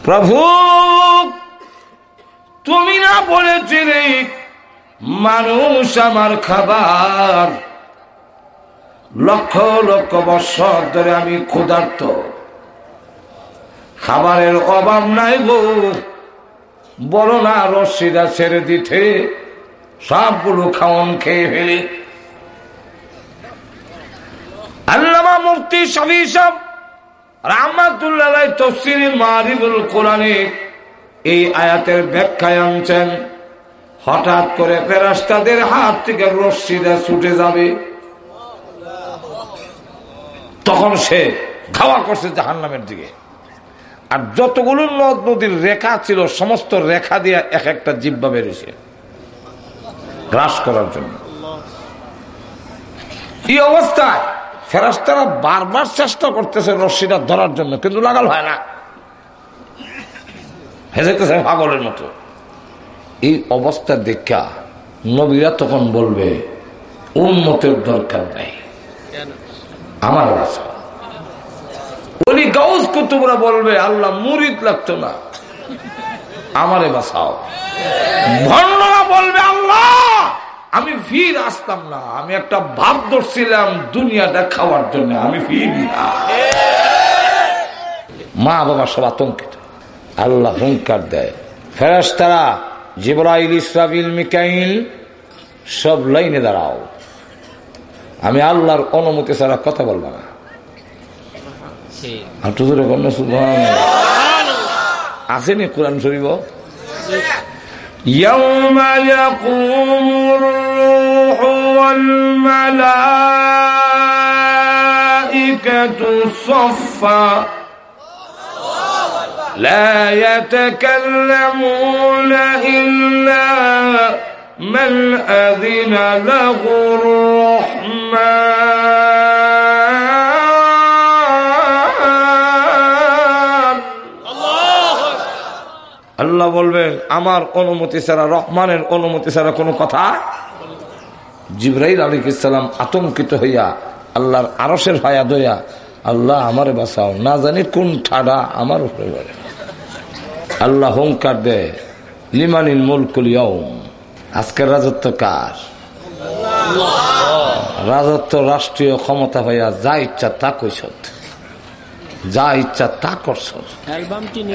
প্রভু, তুমি না বলেছিলে মানুষ আমার খাবার? লক্ষ লক্ষ বৎসর ধরে আমি ক্ষুধার্ত। খাবারের অভাব নাই গো। বলো না রশিদা ছেড়ে দিতে সবগুলো খাওয়ন খেয়ে ফেলি। আল্লামা মুফতি সবই সব রাহমাতুল্লাহ তফসির মারিবুল কোরআনে এই আয়াতের ব্যাখ্যায় আনছেন, হঠাৎ করে ফেরাস্তাদের হাত থেকে রশ্মিটা ছুটে যাবে। তখন সে খাওয়া করছে জাহান নামের দিকে। আর যতগুলো নদ নদীর রেখা ছিল, সমস্ত রেখা দিয়ে এক একটা জিব্বা বেরিয়েছে। গ্রাস করার জন্য। এই অবস্থায় ফেরাস্তারা বারবার চেষ্টা করতেছে রশ্মিটা ধরার জন্য, কিন্তু লাগাল হয় না। হেসেতেছে পাগলের মতো। এই অবস্থা দেখা নবীরা তখন বলবে উন্নতের দরকার নেই। আমার বলি গাউস কুতুবরা বলবে, আল্লাহ মুরিদ লাগতো না। আমারে বাসাও ভণ্ডরা ফির আসতাম না আমি একটা ভাব ধরছিলাম দুনিয়াটা খাওয়ার জন্য আমি ফির না মা বাবা সব আতঙ্কিত আল্লাহ হুঙ্কার দেয় ফেরাস তারা জিবরাইল ইসরাবিল মিকাইল সব লাইনে দাঁড়াও আমি আল্লাহর অনুমতি ছাড়া কথা বলবো না আসেনি কোরআন শরীফ يوم يقوم الروح والملائكة صفا لا يتكلمون إلا من أذن له الرحمن আল্লাহ বলবে আমার অনুমতি ছাড়া রহমানের অনুমতি ছাড়া কোনো কথা জিব্রাইল আলী ইসলাম আতঙ্কিত হইয়া আল্লাহর আরসের ভায়া দইয়া আল্লাহ আমারে বাঁচাও। না জানি কোন ঠাডা আমার উপরে আল্লাহ হুঙ্কার দে লিমানিন মুলকুল ইয়ৌম আজকের রাজত্ব কার? রাজত্ব রাষ্ট্রীয় ক্ষমতা হইয়া যা ইচ্ছা তা কইস যা ইচ্ছা তা করছ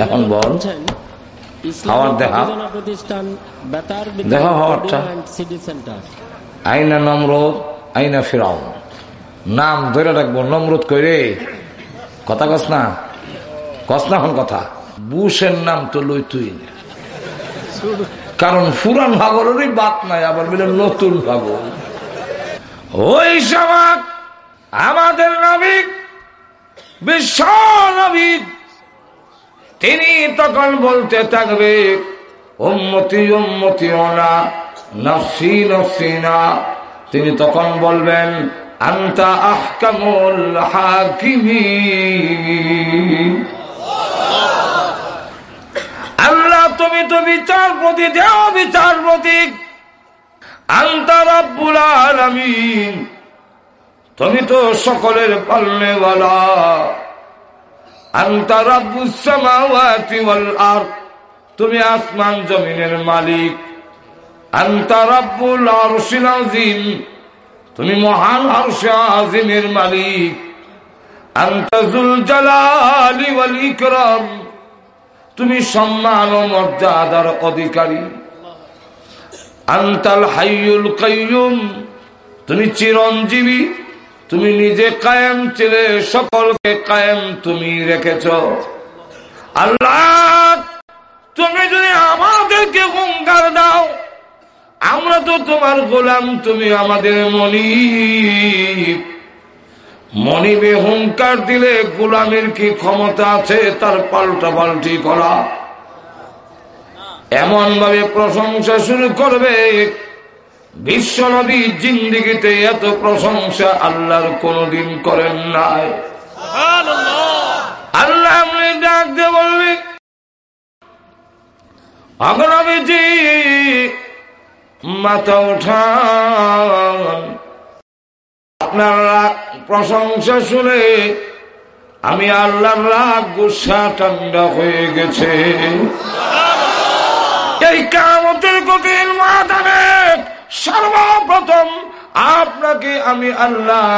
এখন বল। হাওয়ার দেখা হাওয়ারটা। আইনা নমরুদ, আইনা ফিরাউন। নাম ধরে রাখব, নমরুদ কইরে কথা কস না। কস না এখন কথা। বুশের নাম তো লই তুই। কারণ পুরান ভাগরেরই বাত নাই, আবার বলে নতুন ভাগর। ওই সময় আমাদের নাবিক, বিশ্ব নাবিক। তিনি তখন বলতে থাকবে, উম্মতি উম্মতি ওনা তিনি তখন বলবেন, আন্তা আহকামুল হাকিমিন। আল্লাহ, তুমি তো বিচারপতি দেও বিচারপতি। আন্তা তুমি তো সকলের পালনেওয়ালা। আন্তা রাব্বুস সামাওয়াতি তুমি আসমান জমিনের মালিক। তুমি মহান আরশ আযীমের মালিক। আন্তা যুল জালালি ওয়াল ইকরাম। তুমি সম্মান ও মর্যাদার অধিকারী। আন্তাল হাইয়ুল কাইয়ুম। তুমি চিরঞ্জীবী। তুমি নিজে কায়েম ছিলে, সকলকে কায়েম তুমি রেখেছ। আল্লাহ, তুমি যদি আমাদেরকে হুঙ্কার দাও আমরা তো তোমার গোলাম তুমি আমাদের মনি মনিবে হুঙ্কার দিলে গোলামের কি ক্ষমতা আছে তার পাল্টা পাল্টি করা। এমন ভাবে প্রশংসা শুরু করবে। বিশ্বনবী জিন্দিগিতে এত প্রশংসা আল্লাহর কোনদিন করেন নাই। আল্লাহ আপনি ডাক দিয়ে বলবে অগরবিজি মাথা উঠান। আপনার প্রশংসা শুনে আমি আল্লাহর রাগ, গুসা, ঠান্ডা হয়ে গেছে। এই কামতের কঠিন মাদানে সর্বপ্রথম আপনাকে আমি আল্লাহ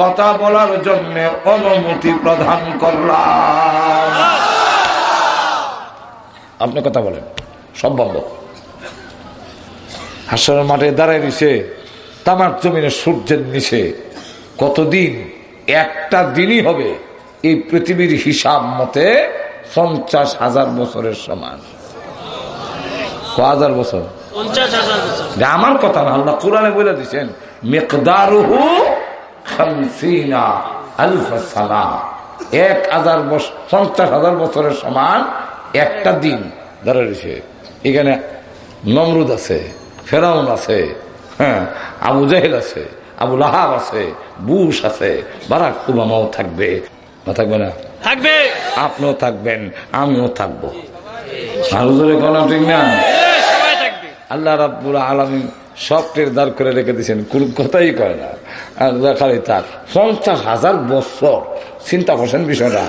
কথা বলার জন্য অনুমতি প্রদান করলাম। আপনি কথা বলেন বন্ধ হাসরের মাঠে দাঁড়ায় দিছে তামার জমিনে সূর্যের নিচে। কতদিন? একটা দিনই হবে। এই পৃথিবীর হিসাব মতে পঞ্চাশ হাজার বছরের সমান। ক হাজার বছর? হাজার আমার কথা না আল্লাহ কোরআনে বলে দিচ্ছেন মেকদারুহু এক হাজার বছর পঞ্চাশ হাজার বছরের সমান একটা দিন ধরে রয়েছে। এখানে নমরুদ আছে। ফেরাউন আছে হ্যাঁ আবু জাহেল আছে আবু লাহাব আছে বুশ আছে বারাক ওবামাও থাকবে। না থাকবে না? থাকবে। আপনিও থাকবেন আমিও থাকব। কোনো ঠিক না? থাকবে। আল্লাহ রাব্বুল আলমী সব টেরদার করে রেখে দিয়েছেন কোন কথাই কয় না। আর খালি তার। পঞ্চাশ হাজার বছর চিন্তা করছেন বিষয়টা।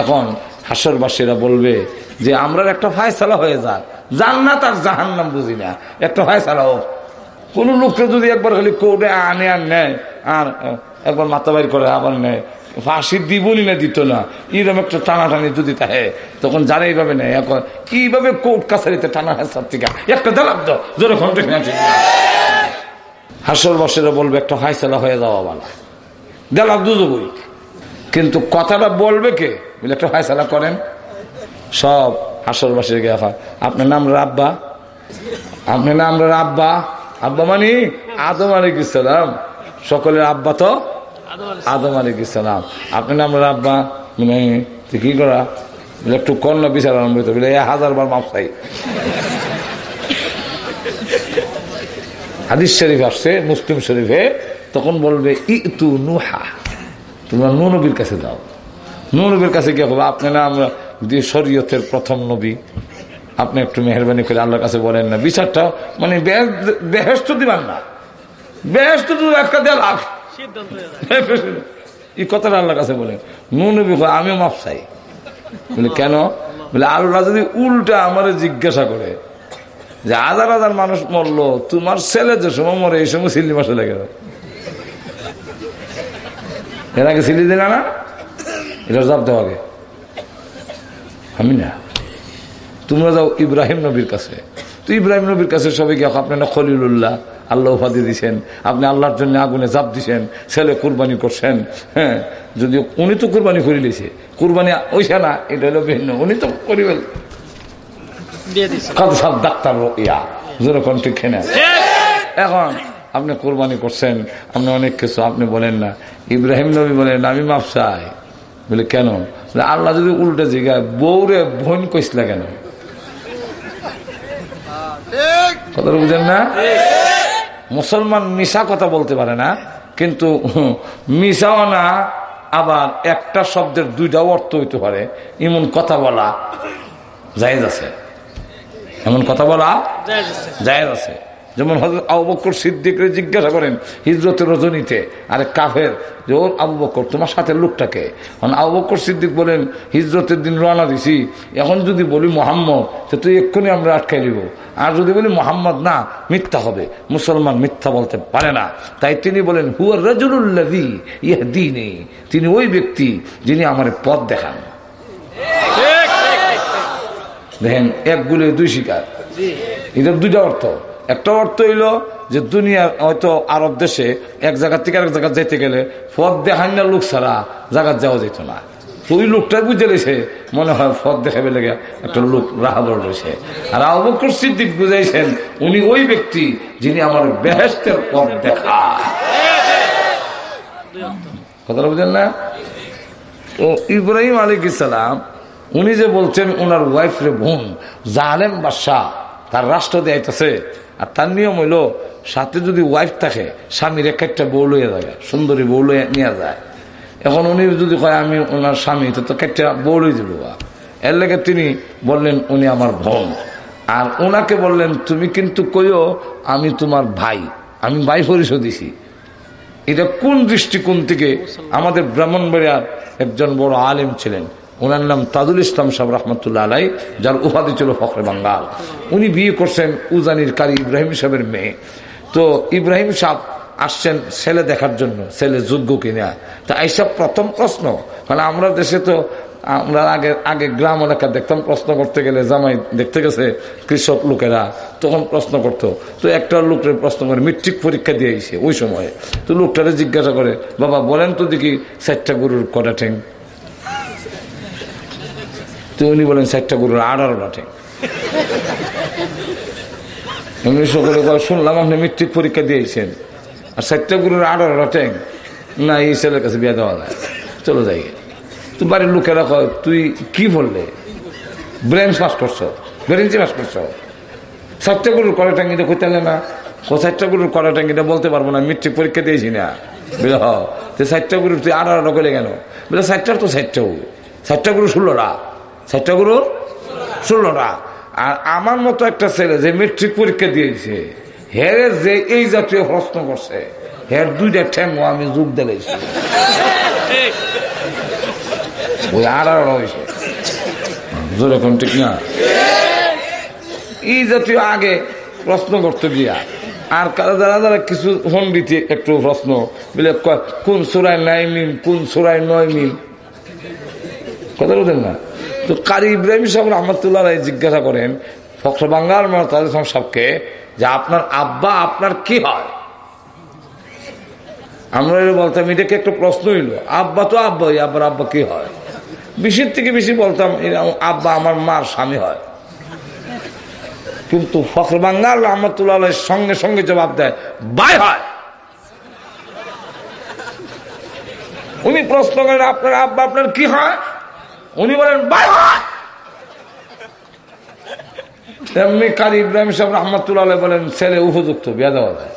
এখন হাসরবাসীরা বলবে যে আমরা একটা ফায়সালা হয়ে যাক। আর জাহান নাম বুঝি না। একটা ফায়সালা হোক। কোন লোককে যদি একবার খালি কোর্টে আনে আর নেয়, আর একবার মাথা করে আবার নেয়। ফাঁসি দিবনি না দিত না। এরকম একটা টানাটানি যদি থাকে, তখন জানে এইভাবে নেয় এখন কীভাবে কোর্ট কাছারিতে টানা হেসার থেকে একটা দেলাম তো জোরে ঘণ্টা হাসর বসেরা বলবে, একটা হাইসালা হয়ে যাওয়া বালা দেলাম দুজবই কিন্তু কথাটা বলবে কে? বলে একটা হাইসালা করেন। সব হাসরবাসীর গে আপনার নাম রাব্বা? আপনার নাম রাব্বা? আব্বা মানে? আদম আলিক ইসলাম সকলের আব্বা তো আদম আলিক ইসলাম আপনার নাম রাব্বা? মানে কি করা? একটু কন্যা বিচার আরম্ভ হইতে বলে হাজার বার মাপ চাই। হাদিস শরীফ আসছে, মুসলিম শরীফে। তখন বলবে ই তু নুহা। তোমরা নবীর কাছে যাও। নবীর কাছে গিয়ে হবে আপনি না, আমরা শরীয়তের প্রথম নবী, আপনি একটু মেহরবানি করে আল্লাহর কাছে বলেন না। বিচারটা মানে বেহেস্ত দিবেন না। বেহেস্ত একটা দেওয়া লাভ। এই কথাটা আল্লাহর কাছে বলেন। নবী আমিও মাপ চাই। বলে, কেন? বলে, আল্লাহ যদি উল্টা আমারে জিজ্ঞাসা করে যে হাজার হাজার মানুষ মরলো, তোমার ছেলে যে সময় মরে, এই সময় সিল্লি মাসে লেগে যাবে। এর আগে সিলি দিলে না এটা জবাব দেওয়া আগে। আমি না। তোমরা যাও ইব্রাহিম নবীর কাছে। তো ইব্রাহিম নবীর কাছে সবাই গিয়ে আপনারা খলিলুল্লাহ আল্লাহ উপাধি দিছেন। আপনি আল্লাহর জন্য আগুনে জাপ দিছেন ছেলে কুরবানি করছেন। হ্যাঁ যদি উনি তো কুরবানি করে লিছে। কুরবানি ওইসা না এটা হলো ভিন্ন। উনি তো করিবেন কত সব ডাক্তার ইয়া যেরকম ঠিক। এখন আপনি কোরবানি করছেন আপনি অনেক কিছু আপনি বলেন না। ইব্রাহিম নবী বলেন আমি মাপ চাই। বলে কেন? আল্লাহ যদি উল্টে জিগায় বউরে বোন কইসলা কেন? কথাটা বুঝেন না? মুসলমান মিশা কথা বলতে পারে না কিন্তু মিশাও না আবার একটা শব্দের দুইটাও অর্থ হইতে পারে। এমন কথা বলা জায়েজ আছে। এমন কথা বলা জায়েজ আছে। যেমন হযরত আবু বকর সিদ্দিকরে জিজ্ঞাসা করেন হিজরতের রজনীতে আরে কাফের? যে ওর আবু বকর তোমার সাথে লোকটাকে? কারণ আবু বকর সিদ্দিক বলেন হিজরতের দিন রওনা দিছি। এখন যদি বলি মোহাম্মদ তো তুই এক্ষুনি আমরা আটকাই দিব। আর যদি বলি মোহাম্মদ না মিথ্যা হবে। মুসলমান মিথ্যা বলতে পারে না। তাই তিনি বলেন হুয়ার রাজুল্লাদি ইহ দিনে তিনি ওই ব্যক্তি যিনি আমার পথ দেখান। দেখেন এক গুলে দুই শিকার। জি। এটার দুইটা অর্থ। একটা অর্থ হইল যে দুনিয়ার হয়তো আরব দেশে এক জায়গা থেকে আরেক জায়গা যেতে গেলে ফদ দেখান না লোক ছাড়া জায়গা যাওয়া যেত না। ওই লোকটা বুঝে লেছে, মনে হয় ফদ দেখাবে লেগে একটা লোক রাহাবর রয়েছে। আর আবকর সিদ্দিক বুঝাইছেন, উনি ওই ব্যক্তি যিনি আমার বেহেস্তের পথ দেখা কথাটা বুঝেন না? তো ইব্রাহিম আলী ইসালাম উনি যে বলছেন ওনার ওয়াইফ রে বোন জালেম বাদশাহ, তার রাষ্ট্র দেয়াইতেছে আর তার নিয়ম হইল, সাথে যদি ওয়াইফ থাকে, স্বামীর এক একটা বউ লইয়া যায়, সুন্দরী বউ লইয়া নিয়ে যায়। এখন উনি যদি কয়, আমি ওনার স্বামী তো একটা বউ লই দিব এর লেগে তিনি বললেন, উনি আমার বোন। আর ওনাকে বললেন, তুমি কিন্তু কইও, আমি তোমার ভাই, আমি ভাই পরিচয় দিছি। এটা কোন দৃষ্টিকোণ থেকে আমাদের ব্রাহ্মণবাড়িয়ার একজন বড় আলেম ছিলেন? ওনার নাম তাজুল ইসলাম সাহেব রহমতুল্লাহ আলাই, যার উপাধি ছিল ফখরে বাঙ্গাল। উনি বিয়ে করছেন উজানির কারি ইব্রাহিম সাহেবের মেয়ে। তো ইব্রাহিম সাহেব আসছেন ছেলে দেখার জন্য, ছেলে যোগ্য কিনা? তা এইসব প্রথম প্রশ্ন। মানে আমরা দেশে তো, আমরা আগে আগে গ্রাম এলাকা দেখতাম প্রশ্ন করতে গেলে জামাই দেখতে গেছে কৃষক লোকেরা, তখন প্রশ্ন করতো। তো একটা লোকের প্রশ্ন করে মেট্রিক পরীক্ষা দিয়ে আইসে ওই সময়ে। তো লোকটারে জিজ্ঞাসা করে, বাবা, বলেন তো দেখি চারটা গরুর কটা ঠেং তো উনি বলেন চারটা গরুর আঠারোটা ঠেং এমনি সকলে শুনলাম আপনি মেট্রিক পরীক্ষা দিয়েছেন। আর চারটা গরুর আঠারোটা ঠেং না, এই ছেলের কাছে বিয়ে দেওয়া যায়। চলো যাই। তো বাড়ির লোকেরা কয়, তুই কি বললে? ব্রেঞ্চ পাস করছ ব্রেঞ্চি পাস করছ। চারটা গরুর কড়া টাঙ্গিটা কইতে না? ও চারটা গরুর কড়া টাঙ্গিটা বলতে পারব না মেট্রিক পরীক্ষা দিয়েছি না। বুঝল? তো চারটা গরুর, তুই আঠারোটা করে কেন বলে চারটার তো চারটা গরু চারটা গরু ষোলোটা। চারটা গরু? ষোলোটা। আর আমার মতো একটা ছেলে যে মেট্রিক পরীক্ষা দিয়েছে, হেরে যে এই জাতীয় প্রশ্ন করছে, হের দুইটা ঠ্যাং আমি যোগ ঠিক। ওই আর হয়েছে যেরকম ঠিক না? এই জাতীয় আগে প্রশ্ন করতে দিয়া আর কারা যারা যারা কিছু পন্ডিতি একটু প্রশ্ন, বলে কোন সুরায় নাই মিম কোন সুরায় নয় মিম কথা বলতেন না? তো কারি ইব্রাহিম সাহেব রহমতুল্লাহ জিজ্ঞাসা করেন, ফখর বাঙ্গাল তাদের সাহেবকে যে আপনার আব্বা আপনার কি হয়? আমরা বলতাম এটাকে একটা প্রশ্ন হইল? আব্বা তো আব্বা আব্বার আব্বা কি হয়? বেশির থেকে বেশি বলতাম আব্বা আমার মার স্বামী হয়। কিন্তু ফখর বাঙ্গাল রহমতুল্লাহ সঙ্গে সঙ্গে জবাব দেয়, বাই হয়। উনি প্রশ্ন করেন, আপনার আব্বা আপনার কি হয়? উনি বলেন, বাই এমনি কারি ইব্রাহিম সাহেব রহমতুল্লাহ বলেন, ছেলে উপযুক্ত বিয়া দেওয়া যায়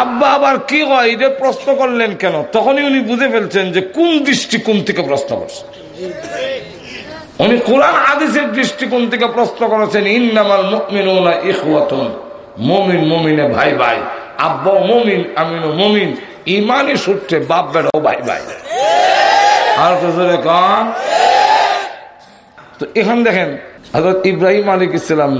আব্বা আবার কি হয় এটা প্রশ্ন করলেন কেন? তখনই উনি বুঝে ফেলছেন যে কোন দৃষ্টিকোণ থেকে প্রশ্ন করছে। উনি কোরআন আদিসের দৃষ্টিকোণ থেকে প্রশ্ন করেছেন, ইন্নামাল মুমিনুনা ইখওয়াতুন। মুমিন, মুমিনে ভাই ভাই। আব্বা মমিন, আমিনও মুমিন। ইমানি সূত্রে বাপ বেড়াও ভাই ভাই। আর তো জোরে কন। তো এখন দেখেন হজরত ইব্রাহিম আলিক ইসলাম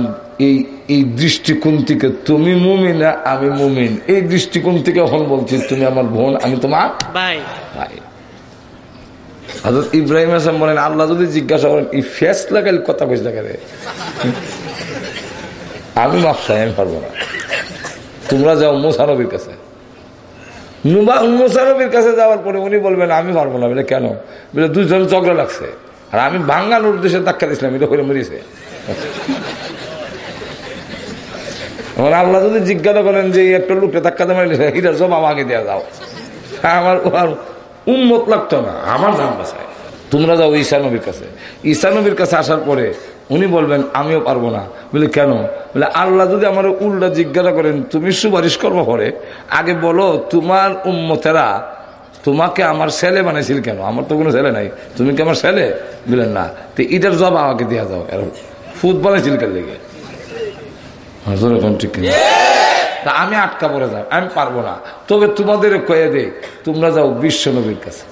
এই এই দৃষ্টিকোণ থেকে তুমি মুমিনা আমি মুমিন। এই দৃষ্টিকোণ থেকে এখন বলছি তুমি আমার বোন আমি তোমার ভাই। ভাই। হজরত ইব্রাহিম আসলাম বলেন আল্লাহ যদি জিজ্ঞাসা করেন এই ফেস লাগাইল কথা কইস রে আমি মাপ চাই আমি পারব না। তোমরা যাও মুসানবীর কাছে। মুসানবীর কাছে যাওয়ার পরে উনি বলবেন, আমি পারব না। বলে, কেন? বলে দুজন ঝগড়া লাগছে। আর আমি বাঙ্গালোর দেশে ধাক্কা দিয়েছিলাম এটা করে মরিছে। আমার আল্লাহ যদি জিজ্ঞাসা করেন যে, একটা লোকটা ধাক্কা দিয়ে মারিলে হিটার জবাব আগে দেওয়া যাও আমার আর উন্মত লাগতো না, আমার নাম বাসায়। তোমরা যাও ঈশা নবীর কাছে। ঈশা নবীর কাছে আসার পরে উনি বলবেন, আমিও পারব না। বলে, কেন? বলে, আল্লাহ যদি আমার উল্টা জিজ্ঞাসা করেন, তুমি সুপারিশ করব পরে? আগে বলো, তোমার উম্মতেরা তোমাকে আমার ছেলে বানাইছিল কেন? আমার তো কোনো ছেলে নাই। তুমি কি আমার ছেলে? বললেন না। তো এটার জব আমাকে দেওয়া যাও এরকম ফুট বানাইছিল কেন এখন ঠিক? তা আমি আটকা পড়ে যাই, আমি পারব না। তবে তোমাদের কয়ে দে, তোমরা যাও বিশ্ব নবীর কাছে।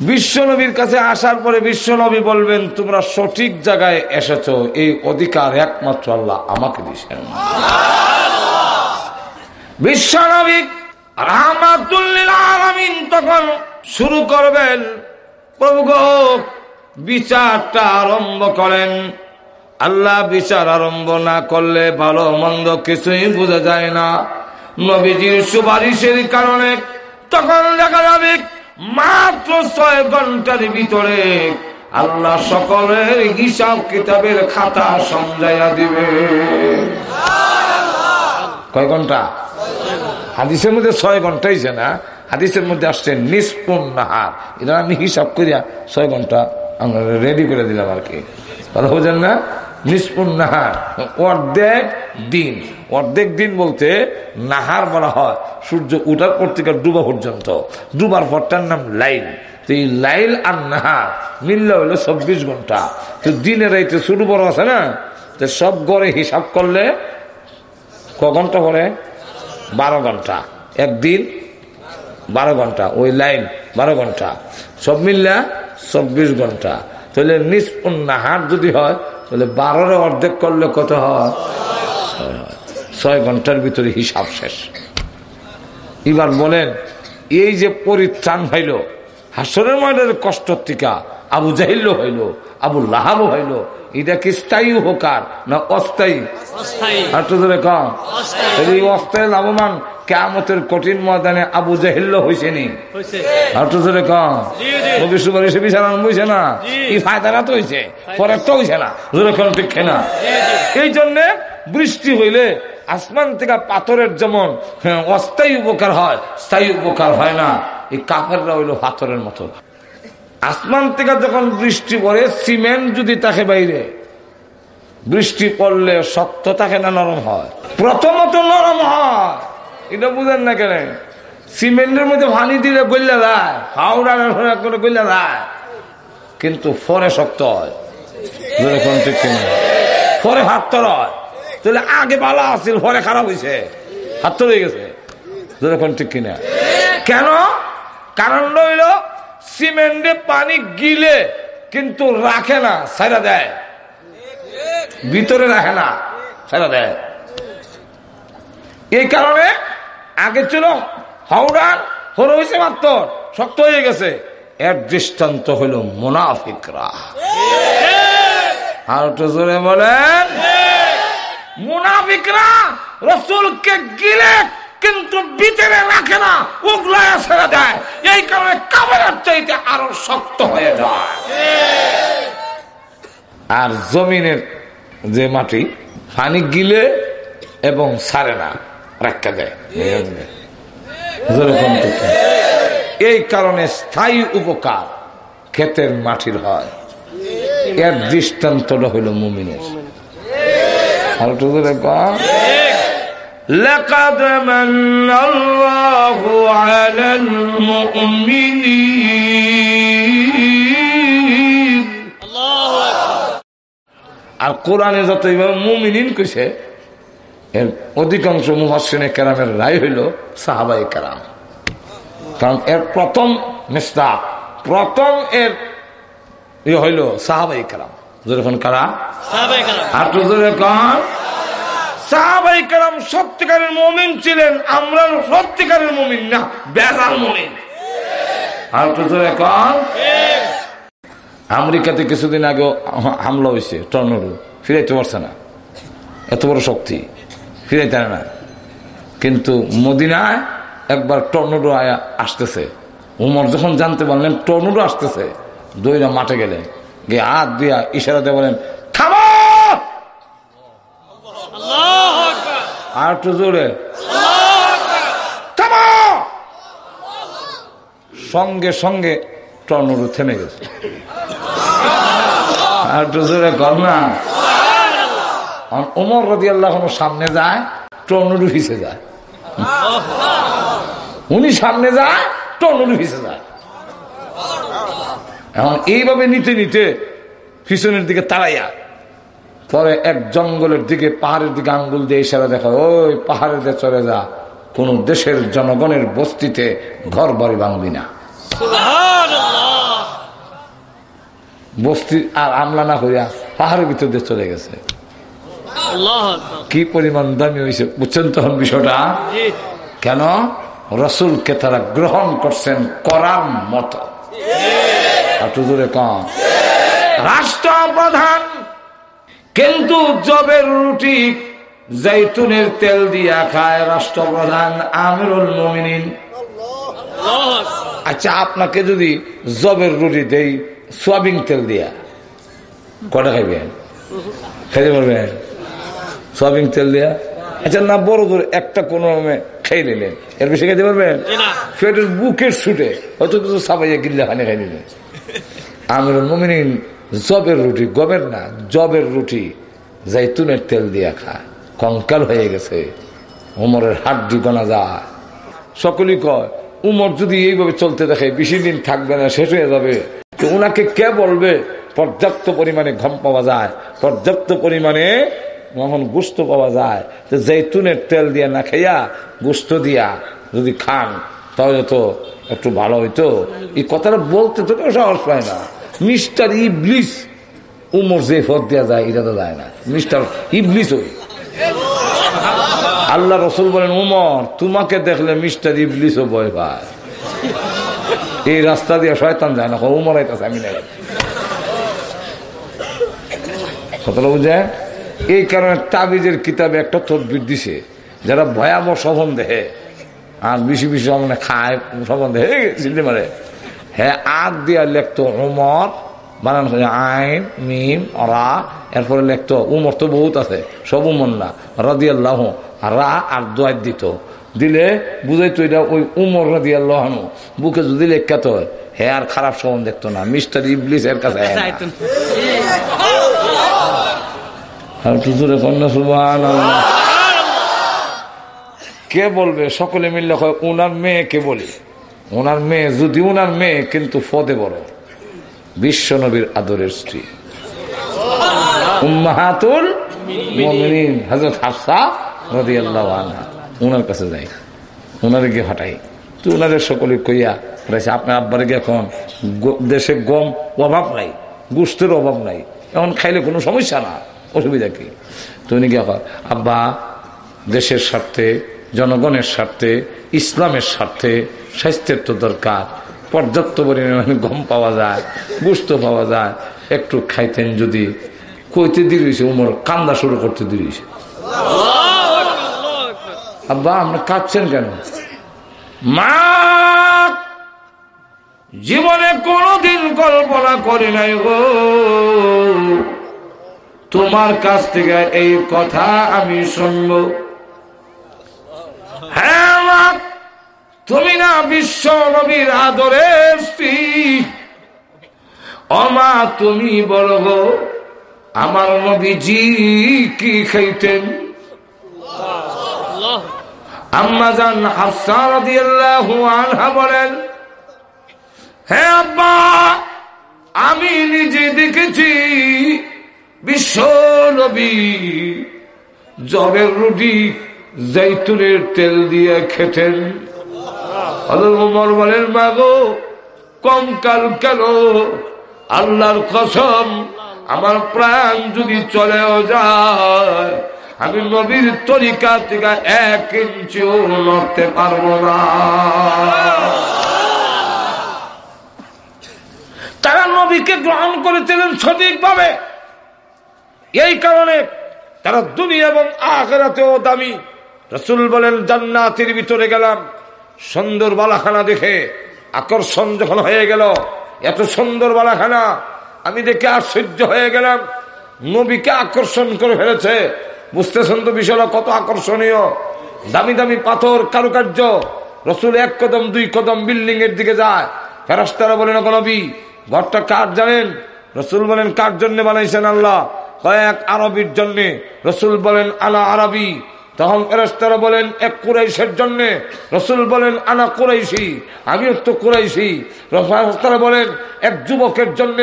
বিশ্ব নবীর কাছে আসার পরে বিশ্বনবী বলবেন তোমরা সঠিক জায়গায় এসেছ। এই অধিকার একমাত্র আল্লাহ আমাকে দিয়েছেন। বিশ্ব নবী তখন শুরু করবেন প্রভু বিচারটা আরম্ভ করেন। আল্লাহ বিচার আরম্ভ না করলে ভালো মন্দ কিছুই বোঝা যায় না। নবীজির সুপারিশের কারণে তখন দেখা যাবে মাত্র ছয় ঘণ্টার ভিতরে আল্লাহ সকলের হিসাব কিতাবের খাতা সমঝাইয়া দিবে। কয় ঘণ্টা? হাদিসের মধ্যে ছয় ঘণ্টা হয়েছে না? হাদিসের মধ্যে আসছে নিষ্পুণ নাহার। এটা আমি হিসাব করিয়া ছয় ঘণ্টা আমরা রেডি করে দিলাম আর কি। কথা বোঝেন না? নিষ্পুণ নাহার। অর্ধেক দিন। অর্ধেক দিন বলতে নাহার বলা হয়। সূর্য উঠার পর থেকে ডুবা পর্যন্ত। ডুবার পরটার নাম লাইল। তো এই লাইল আর নাহার মিললে হইল চব্বিশ ঘণ্টা। তো দিনের রাইতে ছোট বড় আছে না? তো সব গড়ে হিসাব করলে ক ঘণ্টা পরে বারো ঘণ্টা। একদিন বারো ঘণ্টা। ওই লাইন বারো ঘণ্টা। সব মিললা চব্বিশ ঘণ্টা। তাহলে নিষ্পন নাহার যদি হয়, তাহলে বারোর অর্ধেক করলে কত হয়। ছয় ঘণ্টার ভিতরে হিসাব শেষ। এবার বলেন এই যে পরিত্রাণ হইল হাসরের ময়দানের কষ্ট টিকা আবু জাহিল্য হইল আবু লাহাবও হইল এটা কি স্থায়ী উপকার না অস্থায়ী? অস্থায়ী। আর তো অস্থায়ী। তাহলে এই অস্থায়ী লাভবান কেমতের কঠিন ময়দানে আবু জাহিল্য হয়েছে নি? কম। নবী সুপারিশে বইছে না। এই ফায়দাটা তো হয়েছে পরে তো হয়েছে না ধরে ঠিক না এই জন্যে বৃষ্টি হইলে আসমান থেকে পাথরের যেমন হ্যাঁ, অস্থায়ী উপকার হয় স্থায়ী উপকার হয় না। এই কাফেররা হইল পাথরের মতো। আসমান থেকে যখন বৃষ্টি পড়ে সিমেন্ট যদি তাকে বাইরে বৃষ্টি পড়লে শক্ত থাকে না নরম হয়? প্রথমত নরম হয়। এটা বুঝেন না কেন? সিমেন্টের মধ্যে পানি দিলে গল্লা যায় হাওড়ার করে গল্লা যায়। কিন্তু ফরে শক্ত হয়। ঠিক হাত হয় তাহলে আগে ভালো আছিল পরে খারাপ হয়েছে হাত তো হয়ে গেছে। জোরে কোন ঠিক কিনা? কেন? কারণ রইল সিমেন্টে পানি গিলে কিন্তু রাখে না সাইরা দেয়। ভিতরে রাখে না ছেড়ে দেয়। এই কারণে আগে ছিল হাওড়ার হর হয়েছে মাত্র শক্ত হয়ে গেছে। এর দৃষ্টান্ত হইল মুনাফিকরা। আর জোরে বলেন। মুনাফিকরা রসুলকে গিলে কিন্তু ভিতরে রাখে না, উগলায় ছেড়ে দেয়। এই কারণে কাবের চাইতে আরও শক্ত হয়ে যায়। আর জমিনের যে মাটি, পানি গিলে এবং সারে না রাখা দেয়। এই কারণে স্থায়ী উপকার ক্ষেতের মাটির হয়। এর দৃষ্টান্তটা হইল মুমিনের। আর একটু জোরে কম। لقد من الله على المؤمنين আর কোরআনে যত এইভাবে মুমিনিন কইছে এর অধিকাংশ মুহাসিনে কেরামের রায় হইল সাহাবাই কেরাম কারণ এর প্রথম মিস্তা প্রথম এর ইয়ে হইল সাহাবাই কেরাম যখন কারা? জোরে কন? সাহাবাই সত্যিকারের মমিন ছিলেন আমরা সত্যিকারের মমিন না বেজাল মমিন। জোরে কন? আমেরিকাতে কিছুদিন আগে হামলা হয়েছে টর্নেডো ফিরাইতে পারছে না। এত বড় শক্তি ফিরাইতে পারে না। কিন্তু মদিনায় একবার টর্নেডো আয়া আসতেছে। উমর যখন জানতে পারলেন টর্নেডো আসতেছে দইরা মাঠে গেলেন। গিয়ে হাত দিয়া ইশারাতে বলেন, থামো! আর একটু জোরে। থামো! সঙ্গে সঙ্গে টর্নেডো থেমে গেছে। আর একটু জোরে কর ওমর রদি আল্লাহ সামনে যায় টর্নেডো ভিসে যায়। উনি সামনে যায় টর্নেডো ভিসে যায়। এখন এইভাবে নিতে নিতে পিছনের দিকে তাড়াইয়া পরে এক জঙ্গলের দিকে পাহাড়ের দিকে আঙ্গুল দিয়ে ইশারা দেখা ওই পাহাড়ের দিয়ে চলে যা কোন দেশের জনগণের বস্তিতে ঘর বাড়ি ভাঙবি না। বস্তি আর আমলা না করিয়া পাহাড়ের ভিতর দিয়ে চলে গেছে। কি পরিমাণ দামি হয়েছে বুঝছেন তখন বিষয়টা? কেন? রসুলকে তারা গ্রহণ করছেন করার মতো। একটু দূরে কম রাষ্ট্রপ্রধান কিন্তু জবের রুটি জৈতুনের তেল দিয়া খায় রাষ্ট্রপ্রধান আমিরুল মমিনিন। আচ্ছা আপনাকে যদি জবের রুটি দেই সোয়াবিন তেল দিয়া কটা খাইবেন? খাইতে পারবেন? সোয়াবিন তেল দিয়া? আচ্ছা না বড় দূর একটা কোন খাই নিলেন। এর বেশি খাইতে পারবেন। পেটের বুকের ছুটে হয়তো কিছু সাবাইয়া গিল্লা খানে খাই নিলেন আমিরুল জবের রুটি গমের না, জবের রুটি জাইতুনের তেল দিয়া খায়। কঙ্কাল হয়ে গেছে, উমরের হাড্ডি গনা যায়। সকলেই কয়, উমর যদি এইভাবে চলতে দেখে, বেশি দিন থাকবে না, শেষ হয়ে যাবে। তো উনাকে কে বলবে, পর্যাপ্ত পরিমাণে ঘম পাওয়া যায়, পর্যাপ্ত পরিমাণে যখন গুস্ত পাওয়া যায়। তো জৈতুনের তেল দিয়া না খাইয়া, গুস্ত দিয়া যদি খান, তাহলে তো একটু ভালো হইতো, এই কথাটা বলতে তো কেউ সাহস পায় না। মিস্টার ইবলিস, উমর যে ফদ দেওয়া যায়, এটা তো যায় না। মিস্টার ইবলিস ওই। আল্লাহ রসুল বলেন, উমর, তোমাকে দেখলে মিস্টার ইবলিসও ভয় ভাই এই রাস্তা দিয়ে শয়তান যায় না উমর আইতাছে, আমি নাই। কথাটা বুঝে এই কারণে তাবিজের কিতাবে একটা তদবির দিছে, যারা ভয়াবহ সবন দেহে। আর বেশি বেশি মানে খায় সবন দেহে চিনতে পারে। হ্যাঁ আগ দিয়া লেখতো উমর বানান আইন মিম রা এরপরে লেখতো উমর তো বহুত আছে সব উমর না আল্লাহ রা আর দোয়াই দিত। দিলে বুঝাইতো এটা ওই উমর রাদি আল্লাহ বুকে যদি লেখাত হে আর খারাপ সবন দেখতো না মিস্টার ইবলিস এর কাছে আর সুবান কে বলবে? সকলে মিললে হয়, উনার মেয়ে কে বলি? ওনার মেয়ে, যদি উনার মেয়ে, কিন্তু ফদে বড়। বিশ্ব নবীর আদরের স্ত্রী। উম্মাহাতুল মুমিনিন। হযরত হাফসা আনহা। উনার কাছে যাই। উনারে গিয়ে হটাই। তো উনাদের সকলে কইয়া বলেছে, আপনার আব্বার গিয়ে এখন দেশে গম অভাব নাই গুস্তের অভাব নাই। এখন খাইলে কোনো সমস্যা না। অসুবিধা কি? তো উনি গিয়ে আব্বা, দেশের স্বার্থে জনগণের স্বার্থে, ইসলামের স্বার্থে স্বাস্থ্যের তো দরকার। পর্যাপ্ত পরিমাণে গম পাওয়া যায় গুস্ত পাওয়া যায়, একটু খাইতেন যদি। কইতে দিয়েছে উমর কান্দা শুরু করতে দিয়েছে আব্বা, আপনি কাঁদছেন কেন? মা, জীবনে কোনোদিন কল্পনা করি নাই গো। তোমার কাছ থেকে এই কথা আমি শুনব হ্যাঁ মা তুমি না বিশ্ব নবীর আদরে স্ত্রী। অমা, তুমি বড় গো আমার নবীজি কি খাইতেন আম্মাজান হাসান বলেন, হে আব্বা, আমি নিজে দেখেছি বিশ্ব নবী জবের রুটি, জৈতুনের তেল দিয়ে খেতেন। হজরত উমর বলেন, মাগো, কম কাল কেন? আল্লাহর কসম, আমার প্রাণ যদি চলেও যায়, আমি নবীর তরিকা থেকে এক ইঞ্চিও নড়তে পারব না। তারা নবীকে গ্রহণ করেছিলেন সঠিকভাবে। এই কারণে তারা দুনিয়া এবং আখেরাতেও দামি। রসুল বলেন, জান্নাতের ভিতরে গেলাম সুন্দর বালাখানা দেখে আকর্ষণ যখন হয়ে গেল, এত সুন্দর বালাখানা আমি দেখে আশ্চর্য হয়ে গেলাম। নবীকে আকর্ষণ করে ফেলেছে। বুঝতেছেন তো বিষয়টা কত আকর্ষণীয়। দামি দামি পাথর, কারুকার্য। রসুল এক কদম, দুই কদম বিল্ডিং এর দিকে যায়। ফেরাস্তারা বলেন, "ওগো নবী, ঘরটা কার জানেন? রসুল বলেন, কার জন্য বানাইছেন আল্লাহ? কয়েক আরবির জন্য। রসুল বলেন, আলা আরবি। তখন ফেরেস্তারা বলেন, এক কুরাইশের জন্য রসুল বলেন, আনা কুরাইশি, আমিও তো কুরাইশি। ফেরেস্তারা বলেন, এক যুবকের জন্য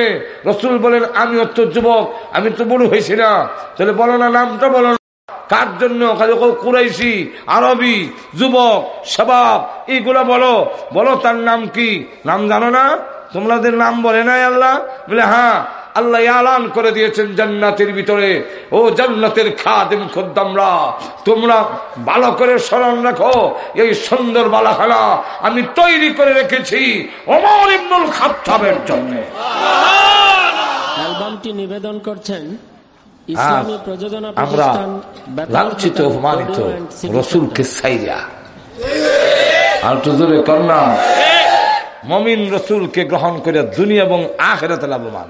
রসুল বলেন, আমিও তো যুবক, আমি তো বুড়ো হয়েছি না। তাহলে বলো না, নামটা বলো না। কার জন্য? কুরাইশি, আরবি, যুবক, সবাব, এইগুলা বলো। বলো তার নাম কি? নাম জানো না? তোমাদের নাম বলে নাই আল্লাহ? বলে হ্যাঁ আল্লাহ আলান করে দিয়েছেন জান্নাতের ভিতরে। ও জান্নাতের খাদেম খোদ্দামরা তোমরা ভালো করে স্মরণ রাখো এই সুন্দর বালাখানা আমি তৈরি করে রেখেছি অমর ইবনুল খাত্তাবের জন্য। অ্যালবামটি নিবেদন করছেন হ্যাঁ, আমরা লাঞ্ছিত অপমানিত রসুলকে সাইরা আর তো জোরে কন্যা মমিন রসুলকে গ্রহণ করে দুনিয়া এবং আখেরাতে লাভবান।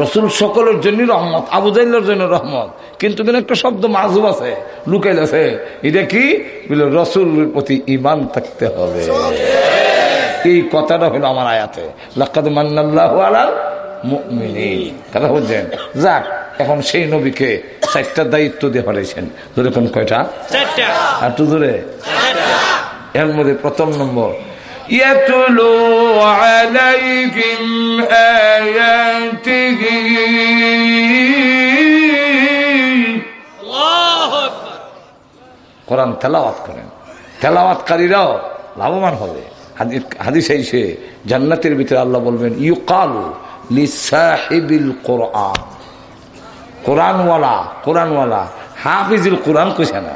রসুল সকলের জন্য রহমত আবু জাইলের জন্য রহমত। কিন্তু একটা শব্দ মাজুব আছে লুকাইল আছে। এটা কি? বলে রসুলের প্রতি ইমান থাকতে হবে। এই কথাটা হলো আমার আয়াতে। লাক্কাদ মান্নাল্লাহু আলাল মুমিনিন। কথা বুঝছেন যাক এখন সেই নবীকে চারটা দায়িত্ব দিয়ে পাঠাইছেন। যেরকম কয়টা? আর তো ধরে। এর মধ্যে প্রথম নম্বর يتلو عليهم آياته আল্লাহু আকবার কোরআন তেলাওয়াত করেন তেলাওয়াতকারীরাও লাভবান হবে হাদি- হাদিস আইসে জান্নাতের ভিতরে আল্লাহ বলবেন ইউকাল লিসাহিবিল কোরআন কোরআনওয়ালা কোরআনওয়ালা হাফিজুল কোরআন কইছে না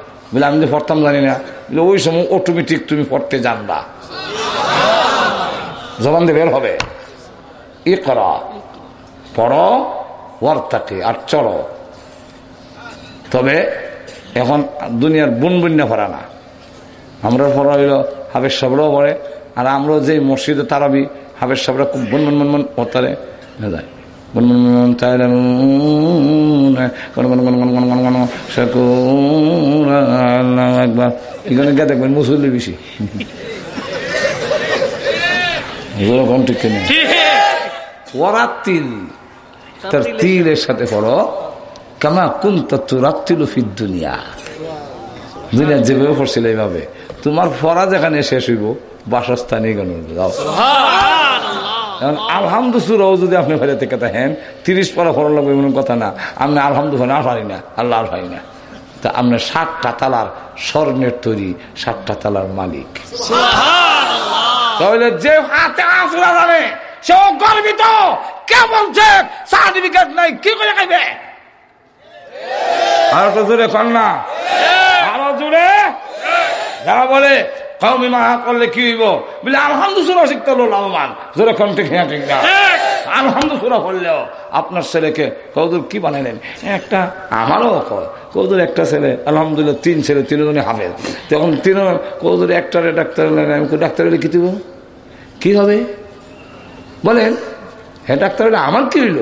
বলে, আমি পড়তাম জানি না। বলে, ওই সময় অটোমেটিক তুমি পড়তে জানবা। জবান দিয়ে বের হবে। ইকরা, পড়ো ওয়ার্তাকে আর চড়ো। তবে এখন দুনিয়ার বুন বুন্যা পড়া না। আমরা পড়া হইল হাবের সবরাও পড়ে, আর আমরা যে মসজিদে তারাবি হাবের সবরা খুব বুন বন বন বন পড়তারে যায়। আল্লাহু এখানে দেখবেন মুসল্লি বেশি। ঠিক নেই ওরা তিল তার তিলের সাথে পড়ো। কামা কুন দুনিয়া। দুনিয়া যেভাবে পড়ছিল এইভাবে। তোমার পড়া যেখানে শেষ হইব। বাসস্থানে গণ এখন আলহামদু সুরাও যদি আপনি ফেলে থেকে থাকেন তিরিশ পরে ফল লাগবে এমন কথা না। আপনি আলহামদু ফেলে আর পারি না আল্লাহ আর পারি না। তা আপনার ষাটটা তালার স্বর্ণের তৈরি ষাটটা তালার মালিক। তাহলে যে হাতে আসরা জানে সেও গর্বিত। কে বলছে সার্টিফিকেট নাই কি করে খাইবে? আরও তো জোরে না। আরও জোরে। যারা বলে কৌমি মাহা করলে কি হইব? বলে আলহামদুসুরা শিখতে হলো লাভবান। জোরে কন ঠিক না? ঠিক। না আলহামদুসুরা করলেও আপনার ছেলেকে কৌদুর কি বানাইলেন? একটা আমারও কয় কৌদুর একটা ছেলে আলহামদুলিল্লাহ তিন ছেলে তিনজনই হাফেজ। তখন তিন কৌদুর একটারে ডাক্তার আমি ডাক্তার হলে কি দিব? কি হবে? বলেন হ্যাঁ ডাক্তার হলে আমার কি হইল?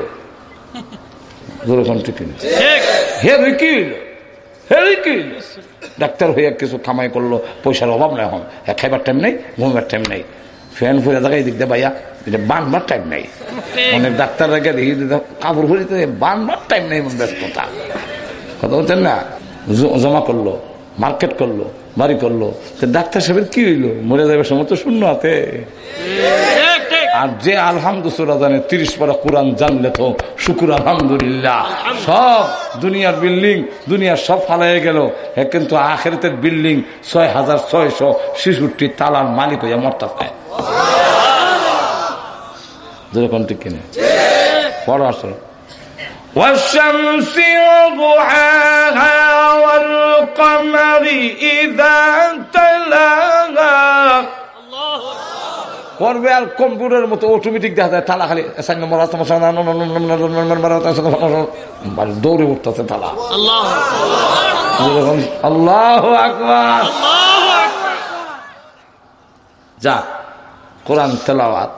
জোরে কন ঠিক হে কি হইল হে কি হইল। ডাক্তার হইয়া কিছু কামাই করল পয়সার অভাব নাই এখন। হ্যাঁ খাইবার টাইম নেই ঘুমবার টাইম নেই। ফ্যান ফুরে দেখাই দিক দে ভাইয়া এটা বানবার টাইম নেই। অনেক ডাক্তার রেখে দেখি কাপড় ফুরিতে বানবার টাইম নেই ব্যস্ততা। কথা বলছেন না? জমা করল, মার্কেট করল, বাড়ি করল। ডাক্তার সাহেবের কি হইল? মরে যাবে সময় তো শূন্য হাতে। আর যে আলহামদুসুরা জানে তিরিশ পারা কোরআন জানলে তো শুকুর আলহামদুলিল্লাহ সব দুনিয়ার বিল্ডিং দুনিয়ার সব ফালাই গেল হে কিন্তু আখেরতের বিল্ডিং ছয় হাজার ছয়শ শিশুটি তালার মালিক হইয়া মরতা পায় যেরকম ঠিক কিনে বড় আসলে والشمس وضحاها والقمر إذا تلاها করবে আর কম্পিউটারের মতো অটোমেটিক দেখা যায় থালা খালি মানে দৌড়ে উঠতেছে তালা আল্লাহ আল্লাহ যা কোরআন তেলাওয়াত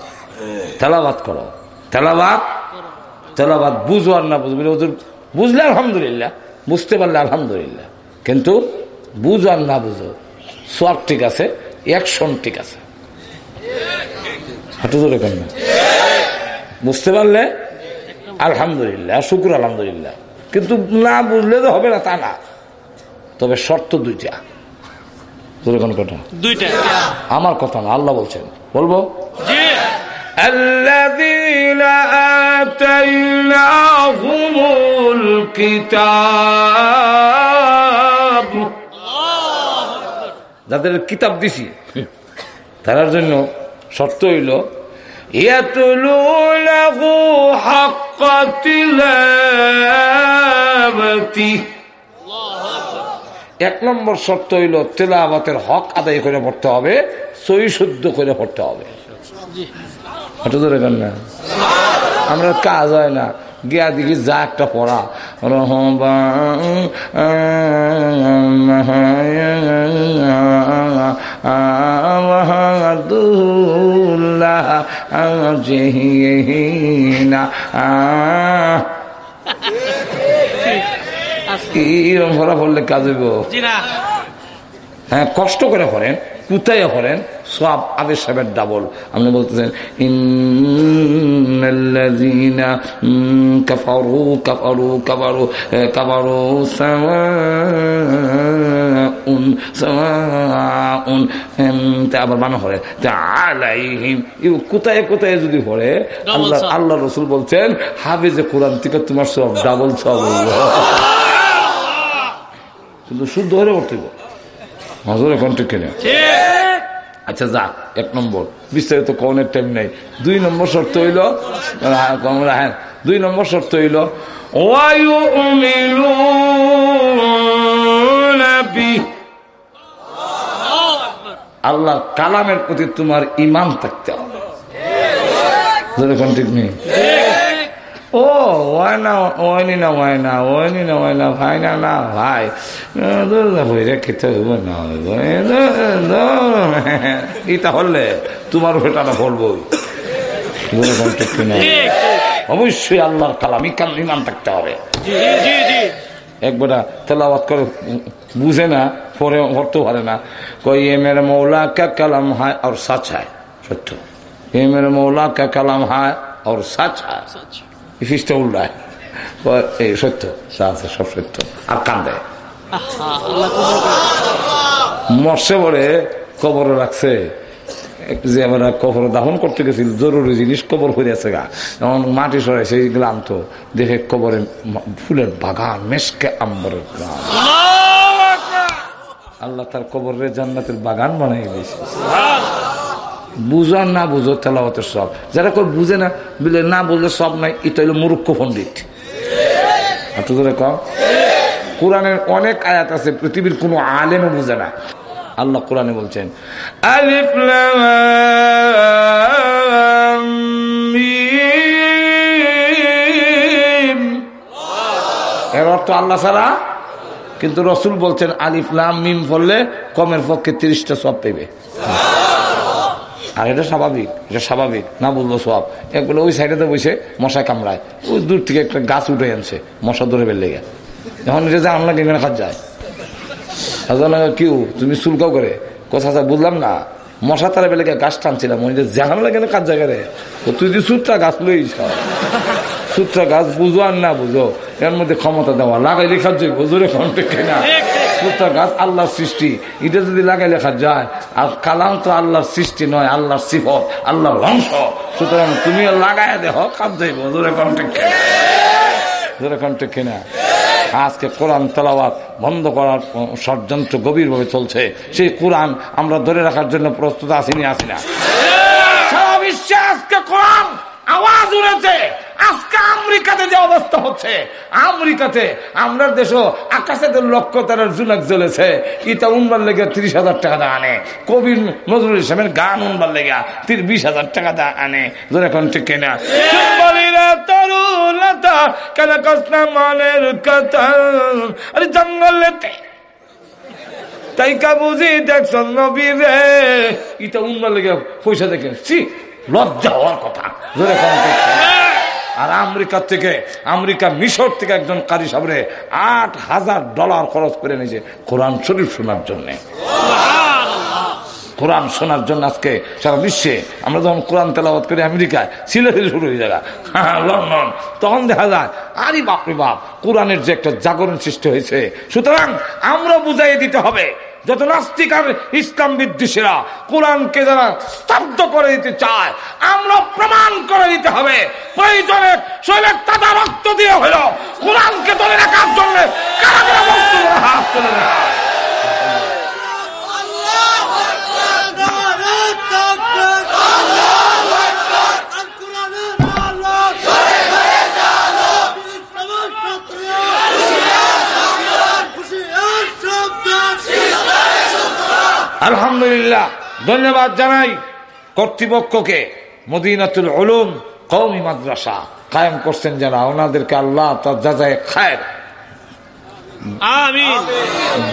তেলাওয়াত করো তেলাওয়াত তেলাওয়াত বুঝো আর না বুঝব ওদের বুঝলে আলহামদুলিল্লাহ বুঝতে পারলে আলহামদুলিল্লাহ কিন্তু বুঝো আর না বুঝো সোয়ার ঠিক আছে অ্যাকশন ঠিক আছে হাঁটু ধরে কেন না? বুঝতে পারলে আলহামদুলিল্লাহ শুক্র আলহামদুলিল্লাহ কিন্তু না বুঝলে তো হবে না তা না তবে শর্ত দুইটা তোর কোন কথা দুইটা আমার কথা না আল্লাহ বলছেন বলবো জি الذين آتيناهم الكتاب যাদের কিতাব দিছি তার জন্য শর্ত হইল يتلونه حق تلاوته এক নম্বর শর্ত হইল তেলাবাতের হক আদায় করে পড়তে হবে সই শুদ্ধ করে পড়তে হবে হাঁটু ধরে কেন না আমরা কাজ হয় না গিয়া দেখি যা একটা পড়া। কিরম ভরা পড়লে কাজ হইব হ্যাঁ কষ্ট করে করেন কোথায় করেন সব আবেশ সাহেবের ডাবল। আপনি বলতেছেন কাফারু কাফারু আবার মানা আলাইহিম। ইউ কোথায় কোথায় যদি পড়ে আল্লাহ আল্লাহ রসুল বলছেন হাফিজে কোরআন থেকে তোমার সব ডাবল সব কিন্তু শুদ্ধ হলে পড়তে। হজর এখন ঠিক কিনা। ঠিক। আচ্ছা যা, এক নম্বর। বিস্তারিত কনের টাইম নেই। দুই নম্বর শর্ত হইল হ্যাঁ দুই নম্বর শর্ত হইল আল্লাহ কালামের প্রতি তোমার ইমান থাকতে হবে। ঠিক নেই? ও ওয় না ওয়নি না ওয় না ওয়নি না ওয় না ভাই না না ভাই বইরে খেতে হইব না এটা হলে তোমার ভেটাটা বলব অবশ্যই আল্লাহর কালাম ইকাল ইমান থাকতে হবে। একবার তেলাওয়াত করে বুঝে না পরে পড়তে পারে না। কই এ মেরে মৌলা কা কালাম হায় আর সাচ হায়। সত্য। এ মেরে মৌলা কা কালাম হায় আর সাচ হায়। ফিসটা উল্লায় কয়, এই সত্য যা আছে সব সত্য। আর কান্দে। মর্ষে পরে কবর রাখছে। যে আমরা কবর দাফন করতে গেছিল জরুরি জিনিস কবর হয়ে আছে গা। যখন মাটি সরাই সেইগুলো আনতো দেখে কবরে ফুলের বাগান মেসকে আম্বরের গ্রাম আল্লাহ তার কবরের জান্নাতের বাগান বানাই দিয়েছে। বুঝো না বুঝো তেলাওয়াতের সব। যারা কেউ বুঝে না, বলে না বুঝলে সব নাই, এটা হলো মুরুক্ষ পণ্ডিত। কোরআনের অনেক আয়াত আছে, পৃথিবীর কোনো আলেমও বুঝে না। আল্লাহ কোরআনে বলছেন এর অর্থ আল্লাহ ছাড়া। কিন্তু রসুল বলছেন আলিফলাম মিম পড়লে কমের পক্ষে তিরিশটা সব পেবে আর এটা স্বাভাবিক এটা স্বাভাবিক, না বলল সব। এগুলো ওই সাইডে বসে মশা কামড়ায়। ওই দূর থেকে একটা গাছ উঠে আনছে, মশা ধরে বের লেগে যখন এটা যা আনলা কেমন খাত যায়? কিউ, তুমি চুলকাও করে। কথা যা বুঝলাম না। মশা তারা বেলে গাছ টানছিলাম। ওই যে জাহান লাগে না কাজ জায়গায় তো তুই যদি সুটটা গাছ লইছ সুটটা গাছ বুঝো আর না বুঝো, এর মধ্যে ক্ষমতা দেওয়া। লাগাই লেখা যায় বুঝোরে কন্টে কেনা সুটটা গাছ আল্লাহর সৃষ্টি। এটা যদি লাগাই লেখা যায়। আর কালাম তো আল্লাহর সৃষ্টি নয়, আল্লাহর সিফত, আল্লাহর অংশ। সুতরাং তুমিও লাগাই দেহ কেনা আজকে কোরআন তেলাওয়াত বন্ধ করার ষড়যন্ত্র গভীরভাবে চলছে। সেই কোরআন আমরা ধরে রাখার জন্য প্রস্তুত আসিনি আসি না? সারা বিশ্বে আজকে কোরআন আওয়াজ উড়েছে আজকে আমেরিকাতে যে অবস্থা হচ্ছে, আমেরিকাতে আমরা দেশও আকাশে লক্ষ তারার জুনাক জ্বলেছে এটা উনবার লেগে তিরিশ হাজার টাকা দা আনে, কবির নজরুল ইসলামের গান উনবার লেগে তির বিশ হাজার টাকা দা আনে ধরে এখন ঠিক কিনা। আরে তাই কা বুঝি দেখছ নবী রে? লেগে পয়সা দেখে লজ্জা হওয়ার কথা? আর আমেরিকা থেকে, আমেরিকা মিশর থেকে একজন কারি সাবরে আট হাজার ডলার খরচ করে নিয়েছে কোরআন শরীফ শোনার জন্য। কোরআন শোনার জন্য আজকে সারা বিশ্বে আমরা যখন কোরআন তেলাবাদ করি আমেরিকায়, সিলেটে শুরু হয়ে যায় লন্ডন। তখন দেখা যায়, আরে বাপরে বাপ, কোরআনের যে একটা জাগরণ সৃষ্টি হয়েছে। সুতরাং আমরা বুঝাই দিতে হবে যত নাস্তিক আর ইসলাম বিদ্বেষীরা কোরআনকে যারা স্তব্ধ করে দিতে চায়, আমরা প্রমাণ করে দিতে হবে। প্রয়োজনে শৈলের তাজা রক্ত দিয়ে হলো কোরআনকে ধরে রাখার জন্য কারা কারা হাত রাখা। আলহামদুলিল্লাহ ধন্যবাদ জানাই কর্তৃপক্ষকে মদিনাতুল উলুম কৌমি মাদ্রাসা কায়েম করছেন যারা ওনাদেরকে আল্লাহ তার যা যায় খায়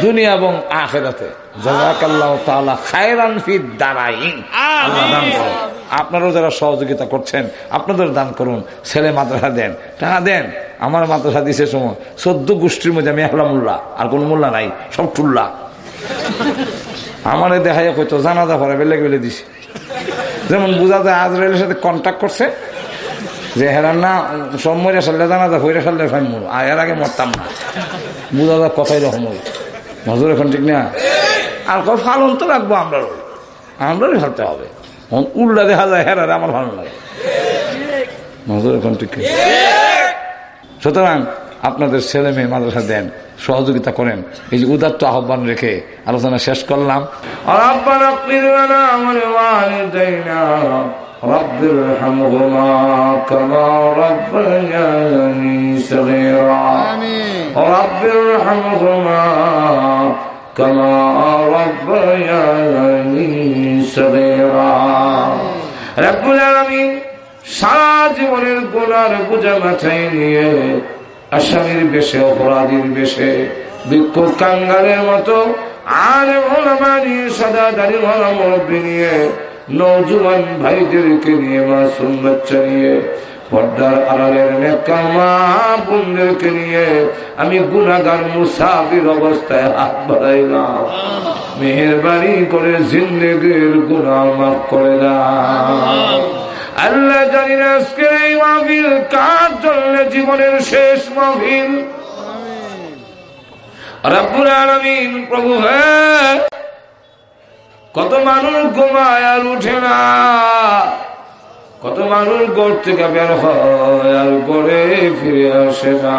দুনিয়া এবং আখেরাতে জাজাকাল্লাহ তাআলা খায়রান ফিদ দারাইন। আল্লাহ দান করুন। আপনারাও যারা সহযোগিতা করছেন আপনাদের দান করুন। ছেলে মাদ্রাসা দেন টাকা দেন। আমার মাদ্রাসা দিছে সময়। চোদ্দ গোষ্ঠীর মধ্যে আমি একলা মোল্লা আর কোন মোল্লা নাই সব টুল্লা। আমারে দেখাই কইতো, জানাজা পরে বেলে বেলে দিছে। যেমন বোঝা যায় আজরাইলের সাথে কন্ট্যাক্ট করছে, যে হেরান না, সব মরে সারলে জানাজা হইরে সারলে ফাইন মরো। আর এর আগে মরতাম না। বোঝা যায় কথাই রকম নজর এখন ঠিক না? আর কয়, ফালন তো রাখব আমরা আমরাই ফেলতে হবে। উল্টা দেখা যায় হেরারে আমার ভালো লাগে। নজর এখন ঠিক সুতরাং আপনাদের ছেলে মেয়ে মাদ্রাসা দেন সহযোগিতা করেন এই যে উদাত্ত আহ্বান রেখে আলোচনা শেষ করলাম ربنا اغفر لنا ولوالدينا رب ارحمهما كما ربياني صغيرا رب ارحمهما كما ربياني صغيرا رب العالمين সারা জীবনের গোলার বোঝা মাথায় নিয়ে আসামির বেশে, অপরাধীর বেশে, বিক্ষোভ কাঙ্গালের মতো আর নিয়ে, সাদা দাড়ি ওলা মুরব্বী নিয়ে নৌজুয়ান ভাইদেরকে নিয়ে মা বোনদেরকে নিয়ে, আমি গুনাগার মুসাফির অবস্থায় হাত বাড়াইলাম। মেহরবানি করে জিন্দগির গুনাহ মাফ করে দাও। আল্লাহ জানি না আজকের এই কার জন্য জীবনের শেষ আলামিন প্রভু হ্যাঁ কত মানুষ ঘুমায় আর উঠে না। কত মানুষ গড় থেকে বের হয় আর গড়ে ফিরে আসে না।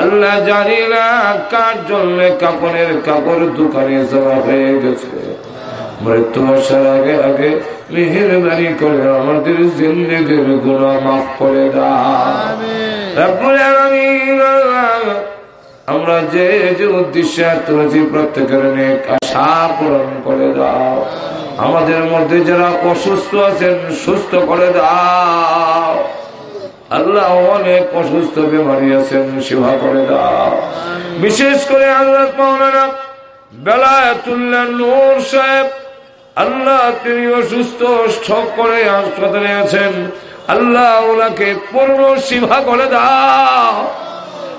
আল্লাহ জানি না কার জন্য কাপড়ের কাপড় দোকানে জমা হয়ে গেছে। মৃত্যু আসার আগে আগে মেহরবানি করে আমাদের জিন্দগির গুণা মাফ করে আমরা যে যে উদ্দেশ্যে তুলেছি প্রত্যেকের নেক আশা পূরণ করে দাও। আমাদের মধ্যে যারা অসুস্থ আছেন সুস্থ করে দাও। আল্লাহ অনেক অসুস্থ বেমারি আছেন সেবা করে দাও। বিশেষ করে আল্লাহ মাওলানা বেলায়তুল্লাহ নূর সাহেব আল্লাহ তিনি অসুস্থ স্টক করে হাসপাতালে আছেন। আল্লাহ ওনাকে পূর্ণ সেবা করে দাও।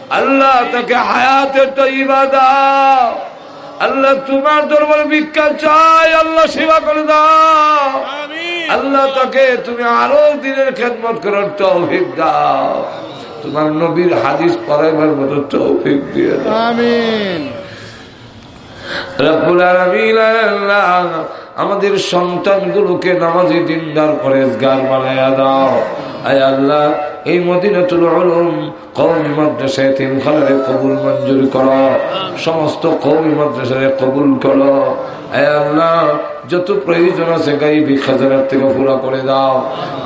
আল্লাহ তাকে হায়াতের তৈবা দাও। আল্লাহ তোমার দরবার ভিক্ষা চাই আল্লাহ সেবা করে দাও। আল্লাহ তাকে তুমি আরও দিনের খেদমত করার তৌফিক দাও। তোমার নবীর হাদিস পড়াইবার মতো তৌফিক দিয়ে দাও। আমিন। আমাদের সন্তানগুলোকে নামাজি দিনদার পরেজগার বানায়া দাও। আয় আল্লাহ, এই মদিনাতুল উলুম কওমি মাদ্রাসায় তিন খালারে কবুল মঞ্জুর করো। সমস্ত কওমি মাদ্রাসায় কবুল করো। আয় আল্লাহ, যত প্রয়োজন আছে গাইবি খাজানার থেকে পুরা করে দাও।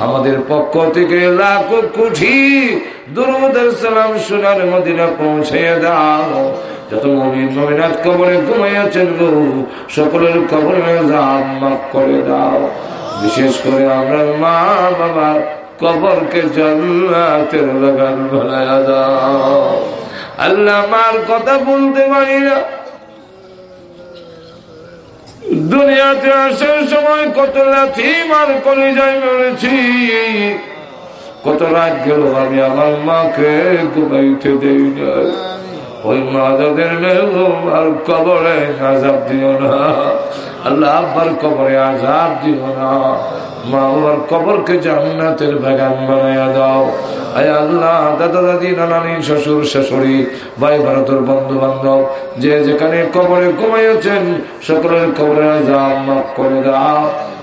আমাদের পক্ষ থেকে লাখ কোটি দুরুদের সালাম সোনার মদিনা পৌঁছে দাও। যত মমিন মমিনাত কবরে ঘুমাইয়াছেন গো, সকলের কবরে জাম মাফ করে দাও। বিশেষ করে আমরা মা বাবার কবরকে জান্নাতের লাগান ভালায়া দাও। আল্লাহ মার কথা বলতে পারি না। দুনিয়াতে আসার সময় কত লাথি মার করে যাই মেরেছি। কত রাত গেল আমি আমার মাকে ঘুমাইতে দেই না ওই মা যাদের আর কবরে আজাব দিও না। আল্লাহ আব্বার কবরে আজাব দিও না। মা বাবার কবরকে জান্নাতের বাগান বানাইয়া দাও। আল্লাহ, দাদা দাদি, নানানি, শ্বশুর, শাশুড়ি, ভাই ভারতের বন্ধু বান্ধব যে যেখানে কবরে ঘুমাইয়াছেন, সকলের কবরে আজাব মাফ করে দাও।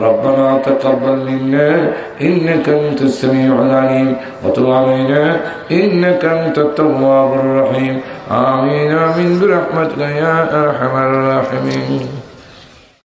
ربنا تقبل منا إنك أنت السميع العليم وتب علينا إنك أنت التواب الرحيم. آمين آمين برحمتك يا أرحم الراحمين.